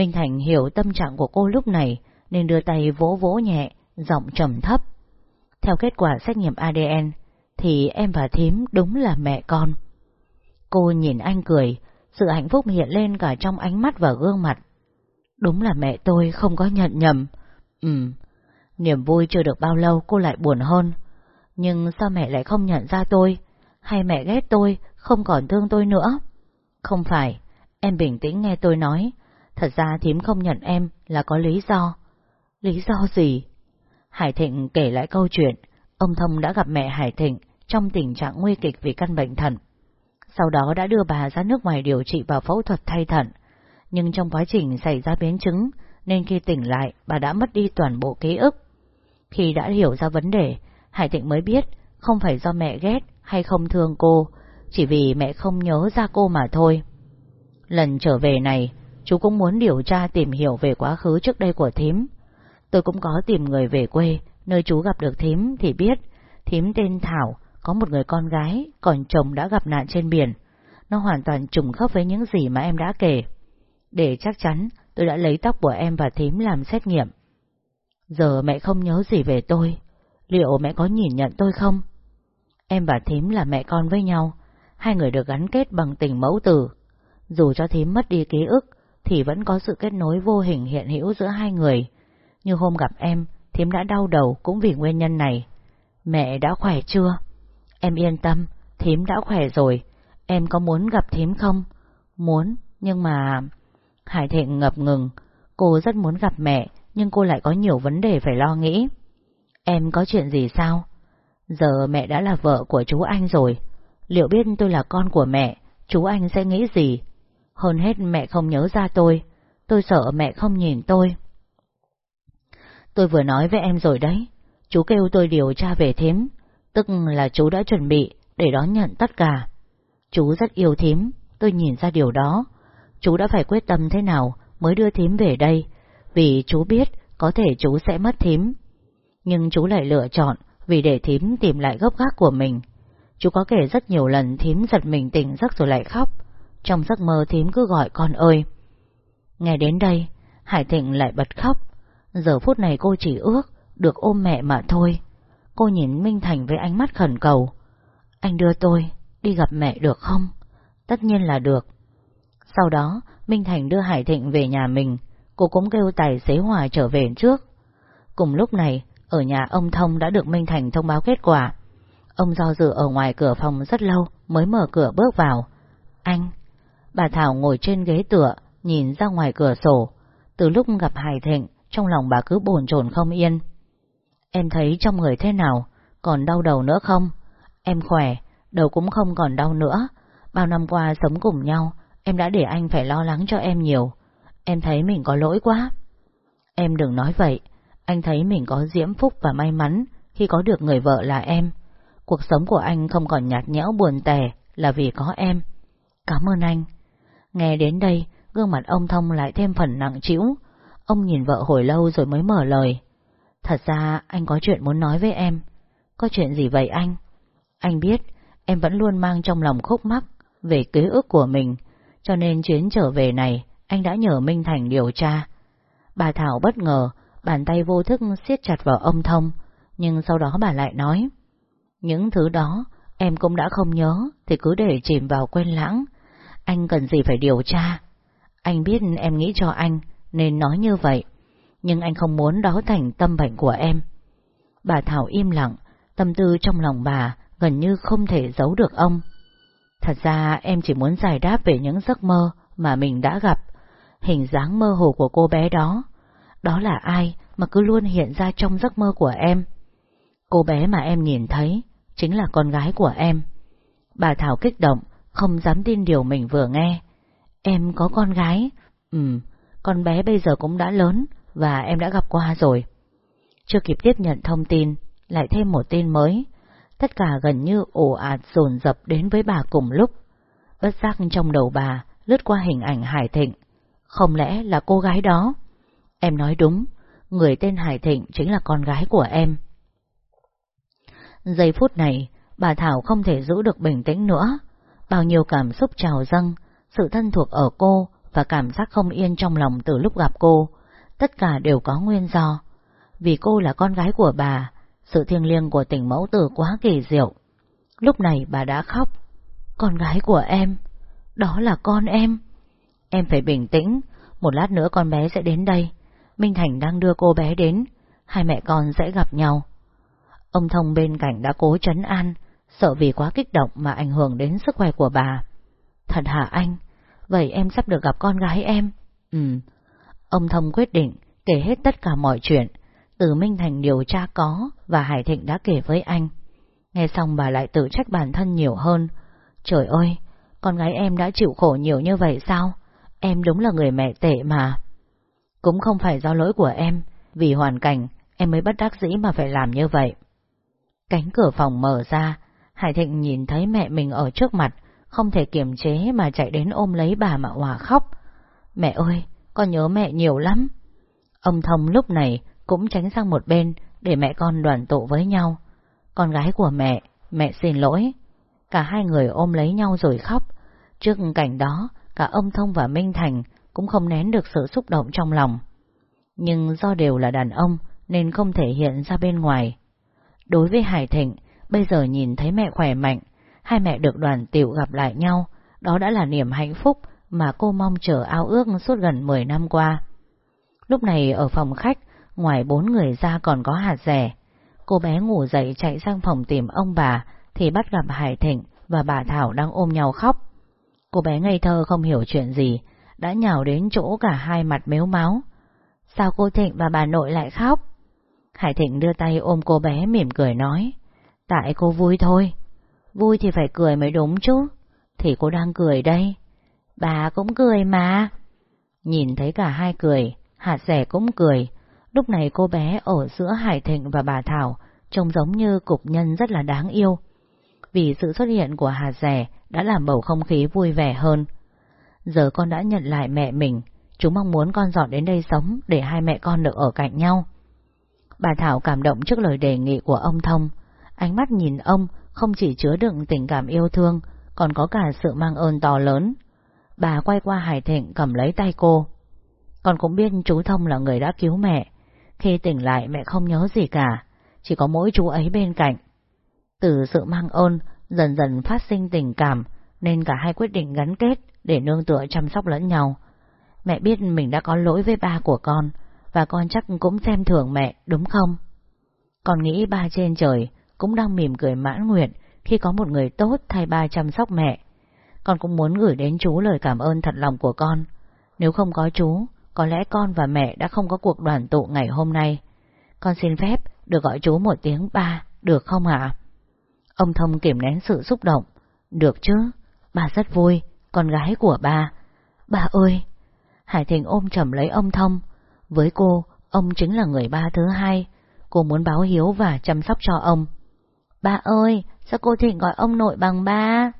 S1: Minh Thành hiểu tâm trạng của cô lúc này, nên đưa tay vỗ vỗ nhẹ, giọng trầm thấp. Theo kết quả xét nghiệm ADN, thì em và thím đúng là mẹ con. Cô nhìn anh cười, sự hạnh phúc hiện lên cả trong ánh mắt và gương mặt. Đúng là mẹ tôi không có nhận nhầm. Ừ, niềm vui chưa được bao lâu cô lại buồn hơn. Nhưng sao mẹ lại không nhận ra tôi? Hay mẹ ghét tôi, không còn thương tôi nữa? Không phải, em bình tĩnh nghe tôi nói. Thật ra thím không nhận em là có lý do. Lý do gì? Hải Thịnh kể lại câu chuyện, ông Thông đã gặp mẹ Hải Thịnh trong tình trạng nguy kịch vì căn bệnh thận. sau đó đã đưa bà ra nước ngoài điều trị và phẫu thuật thay thận. Nhưng trong quá trình xảy ra biến chứng, nên khi tỉnh lại, bà đã mất đi toàn bộ ký ức. Khi đã hiểu ra vấn đề, Hải Thịnh mới biết không phải do mẹ ghét hay không thương cô, chỉ vì mẹ không nhớ ra cô mà thôi. Lần trở về này, chú cũng muốn điều tra tìm hiểu về quá khứ trước đây của thím. Tôi cũng có tìm người về quê, nơi chú gặp được thím thì biết, thím tên Thảo, có một người con gái, còn chồng đã gặp nạn trên biển. Nó hoàn toàn trùng khớp với những gì mà em đã kể. Để chắc chắn, tôi đã lấy tóc của em và thím làm xét nghiệm. Giờ mẹ không nhớ gì về tôi, liệu mẹ có nhìn nhận tôi không? Em và thím là mẹ con với nhau, hai người được gắn kết bằng tình mẫu tử. Dù cho thím mất đi ký ức, thì vẫn có sự kết nối vô hình hiện hữu giữa hai người. Như hôm gặp em, thím đã đau đầu cũng vì nguyên nhân này. Mẹ đã khỏe chưa? Em yên tâm, thím đã khỏe rồi. Em có muốn gặp thím không? Muốn, nhưng mà... Hải Thịnh ngập ngừng. Cô rất muốn gặp mẹ, nhưng cô lại có nhiều vấn đề phải lo nghĩ. Em có chuyện gì sao? Giờ mẹ đã là vợ của chú anh rồi. Liệu biết tôi là con của mẹ, chú anh sẽ nghĩ gì? Hơn hết mẹ không nhớ ra tôi. Tôi sợ mẹ không nhìn tôi. Tôi vừa nói với em rồi đấy. Chú kêu tôi điều tra về thím, tức là chú đã chuẩn bị để đón nhận tất cả. Chú rất yêu thím, tôi nhìn ra điều đó. Chú đã phải quyết tâm thế nào mới đưa thím về đây, vì chú biết có thể chú sẽ mất thím. Nhưng chú lại lựa chọn vì để thím tìm lại gốc gác của mình. Chú có kể rất nhiều lần thím giật mình tỉnh giấc rồi lại khóc. Trong giấc mơ thím cứ gọi con ơi. Nghe đến đây, Hải Thịnh lại bật khóc. Giờ phút này cô chỉ ước được ôm mẹ mà thôi. Cô nhìn Minh Thành với ánh mắt khẩn cầu. Anh đưa tôi đi gặp mẹ được không? Tất nhiên là được. Sau đó, Minh Thành đưa Hải Thịnh về nhà mình, cô cũng kêu tài xế Hòa trở về trước. Cùng lúc này, ở nhà ông Thông đã được Minh Thành thông báo kết quả. Ông do dự ở ngoài cửa phòng rất lâu mới mở cửa bước vào. Anh! Bà Thảo ngồi trên ghế tựa, nhìn ra ngoài cửa sổ. Từ lúc gặp Hải Thịnh, trong lòng bà cứ bồn chồn không yên. Em thấy trong người thế nào? Còn đau đầu nữa không? Em khỏe, đầu cũng không còn đau nữa. Bao năm qua sống cùng nhau, em đã để anh phải lo lắng cho em nhiều. Em thấy mình có lỗi quá. Em đừng nói vậy, anh thấy mình có diễm phúc và may mắn khi có được người vợ là em. Cuộc sống của anh không còn nhạt nhẽo buồn tẻ là vì có em. Cảm ơn anh. Nghe đến đây, gương mặt ông Thông lại thêm phần nặng trĩu. Ông nhìn vợ hồi lâu rồi mới mở lời. Thật ra anh có chuyện muốn nói với em. Có chuyện gì vậy anh? Anh biết em vẫn luôn mang trong lòng khúc mắc về ký ức của mình, cho nên chuyến trở về này anh đã nhờ Minh Thành điều tra. Bà Thảo bất ngờ, bàn tay vô thức siết chặt vào ông Thông, nhưng sau đó bà lại nói. Những thứ đó em cũng đã không nhớ thì cứ để chìm vào quên lãng. Anh cần gì phải điều tra? Anh biết em nghĩ cho anh nên nói như vậy nhưng anh không muốn đó thành tâm bệnh của em. Bà Thảo im lặng, tâm tư trong lòng bà gần như không thể giấu được ông. Thật ra em chỉ muốn giải đáp về những giấc mơ mà mình đã gặp, hình dáng mơ hồ của cô bé đó. Đó là ai mà cứ luôn hiện ra trong giấc mơ của em? Cô bé mà em nhìn thấy chính là con gái của em. Bà Thảo kích động, không dám tin điều mình vừa nghe. Em có con gái? Ừ, con bé bây giờ cũng đã lớn, và em đã gặp qua rồi. Chưa kịp tiếp nhận thông tin, lại thêm một tin mới. Tất cả gần như ồ ạt dồn dập đến với bà cùng lúc. Bất giác trong đầu bà lướt qua hình ảnh Hải Thịnh. Không lẽ là cô gái đó? Em nói đúng, người tên Hải Thịnh chính là con gái của em. Giây phút này, bà Thảo không thể giữ được bình tĩnh nữa. Bao nhiêu cảm xúc trào dâng, sự thân thuộc ở cô và cảm giác không yên trong lòng từ lúc gặp cô tất cả đều có nguyên do. Vì cô là con gái của bà, sự thiêng liêng của tình mẫu tử quá kỳ diệu. Lúc này bà đã khóc. Con gái của em, đó là con em. Em phải bình tĩnh, một lát nữa con bé sẽ đến đây. Minh Thành đang đưa cô bé đến, hai mẹ con sẽ gặp nhau. Ông Thông bên cạnh đã cố trấn an, sợ vì quá kích động mà ảnh hưởng đến sức khỏe của bà. Thật hả anh? Vậy em sắp được gặp con gái em? Ừ, Ông Thông quyết định kể hết tất cả mọi chuyện, từ Minh Thành điều tra có và Hải Thịnh đã kể với anh. Nghe xong bà lại tự trách bản thân nhiều hơn. Trời ơi, con gái em đã chịu khổ nhiều như vậy sao? Em đúng là người mẹ tệ mà. Cũng không phải do lỗi của em, vì hoàn cảnh em mới bất đắc dĩ mà phải làm như vậy. Cánh cửa phòng mở ra, Hải Thịnh nhìn thấy mẹ mình ở trước mặt, không thể kiềm chế mà chạy đến ôm lấy bà mà hòa khóc. Mẹ ơi, con nhớ mẹ nhiều lắm. Ông Thông lúc này cũng tránh sang một bên để mẹ con đoàn tụ với nhau. Con gái của mẹ, mẹ xin lỗi. Cả hai người ôm lấy nhau rồi khóc. Trước cảnh đó, cả ông Thông và Minh Thành cũng không nén được sự xúc động trong lòng. Nhưng do đều là đàn ông nên không thể hiện ra bên ngoài. Đối với Hải Thịnh, bây giờ nhìn thấy mẹ khỏe mạnh, hai mẹ được đoàn tiểu gặp lại nhau, đó đã là niềm hạnh phúc mà cô mong chờ ao ước suốt gần 10 năm qua. Lúc này ở phòng khách, ngoài bốn người ra còn có hạt rẻ. Cô bé ngủ dậy chạy sang phòng tìm ông bà, thì bắt gặp Hải Thịnh và bà Thảo đang ôm nhau khóc. Cô bé ngây thơ không hiểu chuyện gì, đã nhào đến chỗ cả hai mặt mếu máu. Sao cô Thịnh và bà nội lại khóc? Hải Thịnh đưa tay ôm cô bé mỉm cười nói. Tại cô vui thôi. Vui thì phải cười mới đúng chứ. Thì cô đang cười đây. Bà cũng cười mà. Nhìn thấy cả hai cười, hạt rẻ cũng cười. Lúc này cô bé ở giữa Hải Thịnh và bà Thảo trông giống như cục nhân rất là đáng yêu. Vì sự xuất hiện của hạt rẻ đã làm bầu không khí vui vẻ hơn. Giờ con đã nhận lại mẹ mình, chúng mong muốn con dọn đến đây sống để hai mẹ con được ở cạnh nhau. Bà Thảo cảm động trước lời đề nghị của ông Thông. Ánh mắt nhìn ông không chỉ chứa đựng tình cảm yêu thương, còn có cả sự mang ơn to lớn. Bà quay qua Hải Thịnh cầm lấy tay cô. Con cũng biết chú Thông là người đã cứu mẹ. Khi tỉnh lại mẹ không nhớ gì cả, chỉ có mỗi chú ấy bên cạnh. Từ sự mang ơn, dần dần phát sinh tình cảm, nên cả hai quyết định gắn kết để nương tựa chăm sóc lẫn nhau. Mẹ biết mình đã có lỗi với ba của con, và con chắc cũng xem thường mẹ, đúng không? Con nghĩ ba trên trời cũng đang mỉm cười mãn nguyện khi có một người tốt thay ba chăm sóc mẹ. Con cũng muốn gửi đến chú lời cảm ơn thật lòng của con. Nếu không có chú, có lẽ con và mẹ đã không có cuộc đoàn tụ ngày hôm nay. Con xin phép được gọi chú một tiếng ba, được không ạ? Ông Thông kiểm nén sự xúc động. Được chứ, bà rất vui, con gái của bà. bà ơi! Hải Thịnh ôm chầm lấy ông Thông. Với cô, ông chính là người ba thứ hai. Cô muốn báo hiếu và chăm sóc cho ông. Ba ơi, sao cô Thịnh gọi ông nội bằng ba?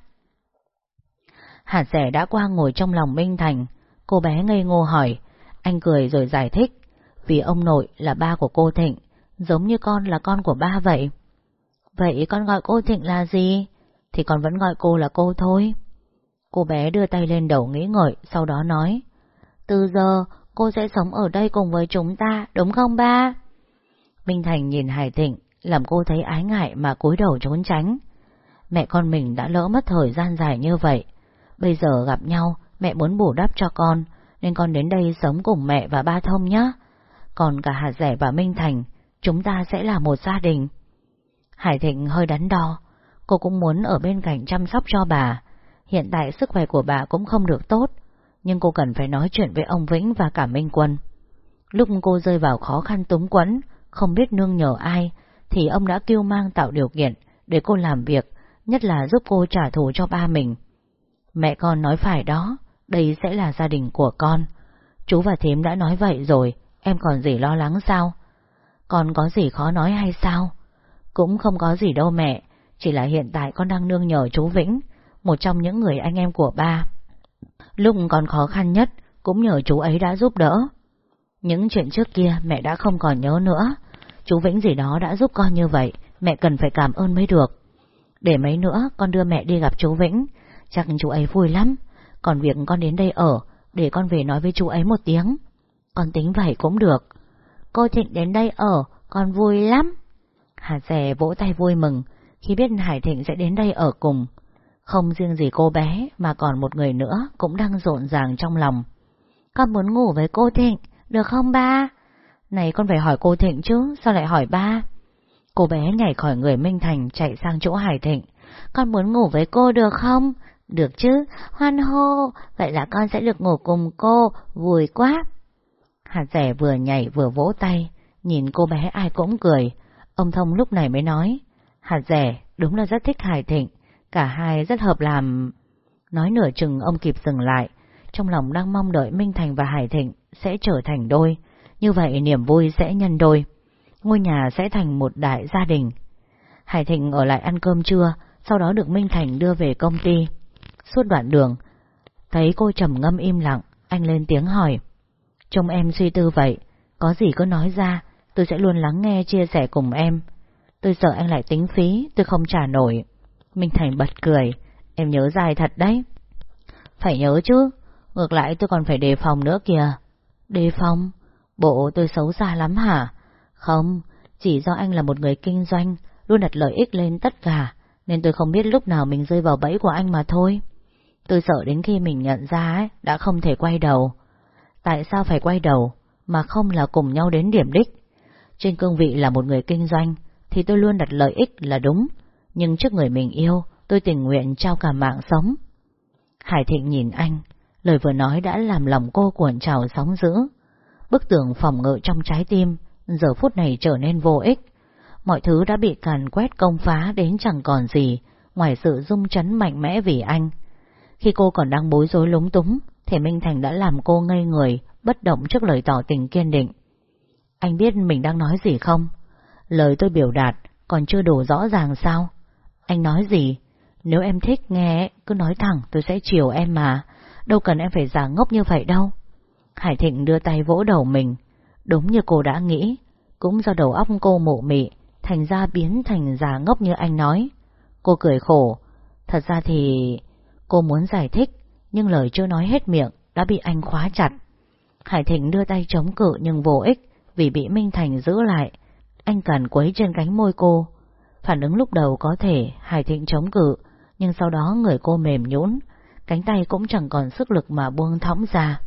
S1: Hạt rẻ đã qua ngồi trong lòng Minh Thành. Cô bé ngây ngô hỏi. Anh cười rồi giải thích. Vì ông nội là ba của cô Thịnh, giống như con là con của ba vậy. Vậy con gọi cô Thịnh là gì? Thì con vẫn gọi cô là cô thôi. Cô bé đưa tay lên đầu nghĩ ngợi, sau đó nói. Từ giờ, cô sẽ sống ở đây cùng với chúng ta, đúng không ba? Minh Thành nhìn Hải Thịnh, làm cô thấy ái ngại mà cúi đầu trốn tránh. Mẹ con mình đã lỡ mất thời gian dài như vậy. Bây giờ gặp nhau, mẹ muốn bù đắp cho con, nên con đến đây sống cùng mẹ và ba thông nhé. Còn cả Hà Rẻ và Minh Thành, chúng ta sẽ là một gia đình. Hải Thịnh hơi đắn đo, cô cũng muốn ở bên cạnh chăm sóc cho bà. Hiện tại sức khỏe của bà cũng không được tốt, nhưng cô cần phải nói chuyện với ông Vĩnh và cả Minh Quân. Lúc cô rơi vào khó khăn túng quẫn, không biết nương nhờ ai, thì ông đã kêu mang tạo điều kiện để cô làm việc, nhất là giúp cô trả thù cho ba mình. Mẹ con nói phải đó, đây sẽ là gia đình của con. Chú và thím đã nói vậy rồi, em còn gì lo lắng sao? Con có gì khó nói hay sao? Cũng không có gì đâu mẹ, chỉ là hiện tại con đang nương nhờ chú Vĩnh, một trong những người anh em của ba. Lúc còn khó khăn nhất, cũng nhờ chú ấy đã giúp đỡ. Những chuyện trước kia mẹ đã không còn nhớ nữa, chú Vĩnh gì đó đã giúp con như vậy, mẹ cần phải cảm ơn mới được. Để mấy nữa con đưa mẹ đi gặp chú Vĩnh, chắc chú ấy vui lắm, còn việc con đến đây ở, để con về nói với chú ấy một tiếng. Con tính vậy cũng được. Cô Thịnh đến đây ở, con vui lắm. Hà rẻ vỗ tay vui mừng khi biết Hải Thịnh sẽ đến đây ở cùng. Không riêng gì cô bé mà còn một người nữa cũng đang rộn ràng trong lòng. Con muốn ngủ với cô Thịnh, được không ba? Này con phải hỏi cô Thịnh chứ, sao lại hỏi ba? Cô bé nhảy khỏi người Minh Thành chạy sang chỗ Hải Thịnh. Con muốn ngủ với cô được không? Được chứ, hoan hô, vậy là con sẽ được ngủ cùng cô, vui quá. Hạt rẻ vừa nhảy vừa vỗ tay, nhìn cô bé ai cũng cười. Ông Thông lúc này mới nói, hạt rẻ đúng là rất thích Hải Thịnh, cả hai rất hợp làm... Nói nửa chừng ông kịp dừng lại, trong lòng đang mong đợi Minh Thành và Hải Thịnh sẽ trở thành đôi, như vậy niềm vui sẽ nhân đôi. Ngôi nhà sẽ thành một đại gia đình. Hải Thịnh ở lại ăn cơm trưa, sau đó được Minh Thành đưa về công ty. Suốt đoạn đường, thấy cô trầm ngâm im lặng, anh lên tiếng hỏi. Trông em suy tư vậy, có gì cứ nói ra, tôi sẽ luôn lắng nghe chia sẻ cùng em. Tôi sợ anh lại tính phí, tôi không trả nổi. Minh Thành bật cười, em nhớ dài thật đấy. Phải nhớ chứ, ngược lại tôi còn phải đề phòng nữa kìa. Đề phòng? Bộ tôi xấu xa lắm hả? Không, chỉ do anh là một người kinh doanh, luôn đặt lợi ích lên tất cả, nên tôi không biết lúc nào mình rơi vào bẫy của anh mà thôi. Tôi sợ đến khi mình nhận ra ấy, đã không thể quay đầu. Tại sao phải quay đầu, mà không là cùng nhau đến điểm đích? Trên cương vị là một người kinh doanh, thì tôi luôn đặt lợi ích là đúng, nhưng trước người mình yêu, tôi tình nguyện trao cả mạng sống. Hải Thịnh nhìn anh, lời vừa nói đã làm lòng cô cuộn trào sóng dữ. Bức tường phòng ngự trong trái tim, giờ phút này trở nên vô ích. Mọi thứ đã bị càn quét công phá đến chẳng còn gì, ngoài sự rung chấn mạnh mẽ vì anh. Khi cô còn đang bối rối lúng túng, thì Minh Thành đã làm cô ngây người, bất động trước lời tỏ tình kiên định. Anh biết mình đang nói gì không? Lời tôi biểu đạt còn chưa đủ rõ ràng sao? Anh nói gì? Nếu em thích nghe, cứ nói thẳng tôi sẽ chiều em mà. Đâu cần em phải giả ngốc như vậy đâu. Hải Thịnh đưa tay vỗ đầu mình. Đúng như cô đã nghĩ. Cũng do đầu óc cô mụ mị, thành ra biến thành già ngốc như anh nói. Cô cười khổ. Thật ra thì... Cô muốn giải thích, nhưng lời chưa nói hết miệng, đã bị anh khóa chặt. Hải Thịnh đưa tay chống cự nhưng vô ích, vì bị Minh Thành giữ lại. Anh càn quấy trên cánh môi cô. Phản ứng lúc đầu có thể Hải Thịnh chống cự, nhưng sau đó người cô mềm nhũn, cánh tay cũng chẳng còn sức lực mà buông thõng ra.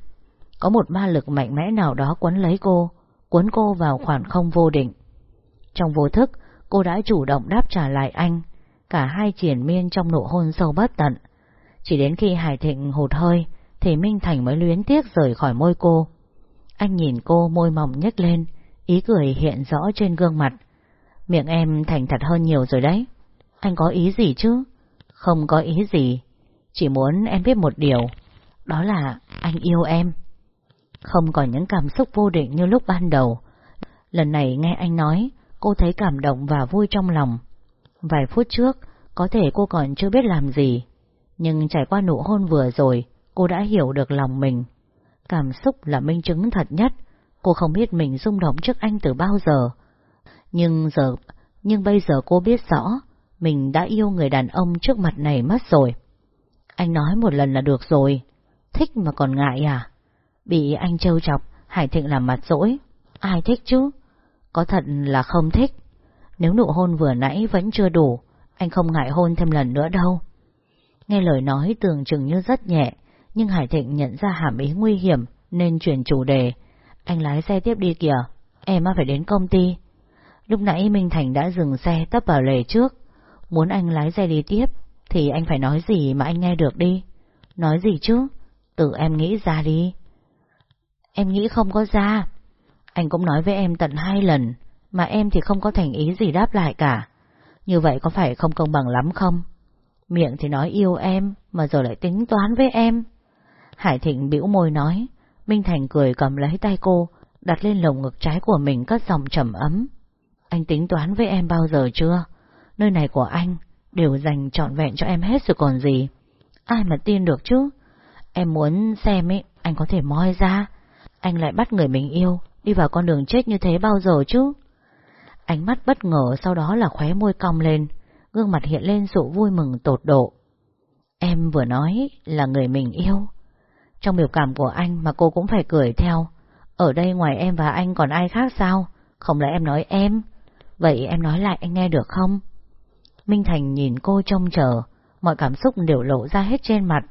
S1: Có một ma lực mạnh mẽ nào đó quấn lấy cô, cuốn cô vào khoảng không vô định. Trong vô thức, cô đã chủ động đáp trả lại anh, cả hai triển miên trong nụ hôn sâu bất tận. Chỉ đến khi Hải Thịnh hụt hơi, thì Minh Thành mới luyến tiếc rời khỏi môi cô. Anh nhìn cô môi mỏng nhếch lên, ý cười hiện rõ trên gương mặt. Miệng em thành thật hơn nhiều rồi đấy. Anh có ý gì chứ? Không có ý gì. Chỉ muốn em biết một điều. Đó là anh yêu em. Không còn những cảm xúc vô định như lúc ban đầu. Lần này nghe anh nói, cô thấy cảm động và vui trong lòng. Vài phút trước, có thể cô còn chưa biết làm gì. Nhưng trải qua nụ hôn vừa rồi, cô đã hiểu được lòng mình. Cảm xúc là minh chứng thật nhất. Cô không biết mình rung động trước anh từ bao giờ. Nhưng giờ, nhưng bây giờ cô biết rõ, mình đã yêu người đàn ông trước mặt này mất rồi. Anh nói một lần là được rồi, thích mà còn ngại à? Bị anh trêu chọc, Hải Thịnh làm mặt dỗi, ai thích chứ? Có thật là không thích. Nếu nụ hôn vừa nãy vẫn chưa đủ, anh không ngại hôn thêm lần nữa đâu. Nghe lời nói tưởng chừng như rất nhẹ, nhưng Hải Thịnh nhận ra hàm ý nguy hiểm nên chuyển chủ đề. Anh lái xe tiếp đi kìa, em phải đến công ty. Lúc nãy Minh Thành đã dừng xe tấp vào lề trước, muốn anh lái xe đi tiếp, thì anh phải nói gì mà anh nghe được đi. Nói gì chứ? Tự em nghĩ ra đi. Em nghĩ không có ra. Anh cũng nói với em tận hai lần, mà em thì không có thành ý gì đáp lại cả. Như vậy có phải không công bằng lắm không? Miệng thì nói yêu em, mà giờ lại tính toán với em. Hải Thịnh bĩu môi nói, Minh Thành cười cầm lấy tay cô, đặt lên lồng ngực trái của mình cất dòng trầm ấm. Anh tính toán với em bao giờ chưa? Nơi này của anh đều dành trọn vẹn cho em hết rồi còn gì. Ai mà tin được chứ? Em muốn xem ấy, anh có thể moi ra. Anh lại bắt người mình yêu, đi vào con đường chết như thế bao giờ chứ? Ánh mắt bất ngờ sau đó là khóe môi cong lên, gương mặt hiện lên sự vui mừng tột độ. Em vừa nói là người mình yêu. Trong biểu cảm của anh mà cô cũng phải cười theo. Ở đây ngoài em và anh còn ai khác sao? Không lẽ em nói em? Vậy em nói lại anh nghe được không? Minh Thành nhìn cô trông chờ, mọi cảm xúc đều lộ ra hết trên mặt.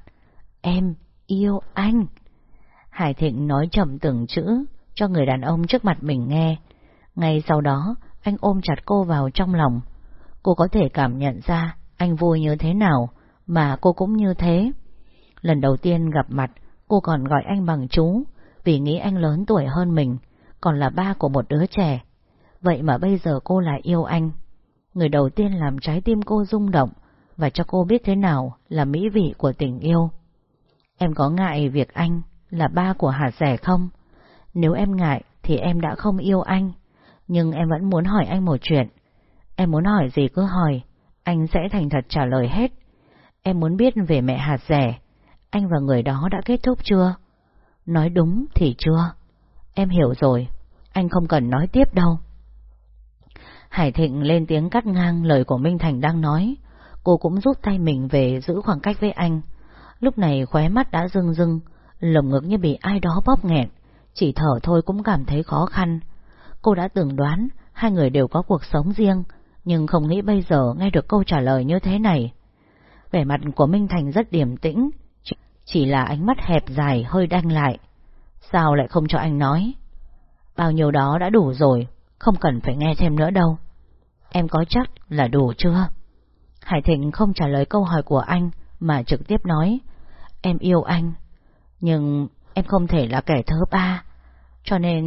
S1: Em yêu anh. Hải Thịnh nói chậm từng chữ cho người đàn ông trước mặt mình nghe. Ngay sau đó, anh ôm chặt cô vào trong lòng. Cô có thể cảm nhận ra anh vui như thế nào, mà cô cũng như thế. Lần đầu tiên gặp mặt, cô còn gọi anh bằng chú, vì nghĩ anh lớn tuổi hơn mình, còn là ba của một đứa trẻ. Vậy mà bây giờ cô lại yêu anh. Người đầu tiên làm trái tim cô rung động, và cho cô biết thế nào là mỹ vị của tình yêu. Em có ngại việc anh là ba của Hà rẻ không? Nếu em ngại thì em đã không yêu anh, nhưng em vẫn muốn hỏi anh một chuyện. Em muốn hỏi gì cứ hỏi, anh sẽ thành thật trả lời hết. Em muốn biết về mẹ Hà rẻ, anh và người đó đã kết thúc chưa? Nói đúng thì chưa? Em hiểu rồi, anh không cần nói tiếp đâu. Hải Thịnh lên tiếng cắt ngang lời của Minh Thành đang nói. Cô cũng rút tay mình về giữ khoảng cách với anh. Lúc này khóe mắt đã rưng rưng, lồng ngực như bị ai đó bóp nghẹt. Chỉ thở thôi cũng cảm thấy khó khăn. Cô đã từng đoán hai người đều có cuộc sống riêng, nhưng không nghĩ bây giờ nghe được câu trả lời như thế này. Vẻ mặt của Minh Thành rất điềm tĩnh, chỉ là ánh mắt hẹp dài hơi đanh lại. Sao lại không cho anh nói? Bao nhiêu đó đã đủ rồi, không cần phải nghe thêm nữa đâu. Em có chắc là đủ chưa? Hải Thịnh không trả lời câu hỏi của anh mà trực tiếp nói, em yêu anh, nhưng em không thể là kẻ thứ ba, cho nên...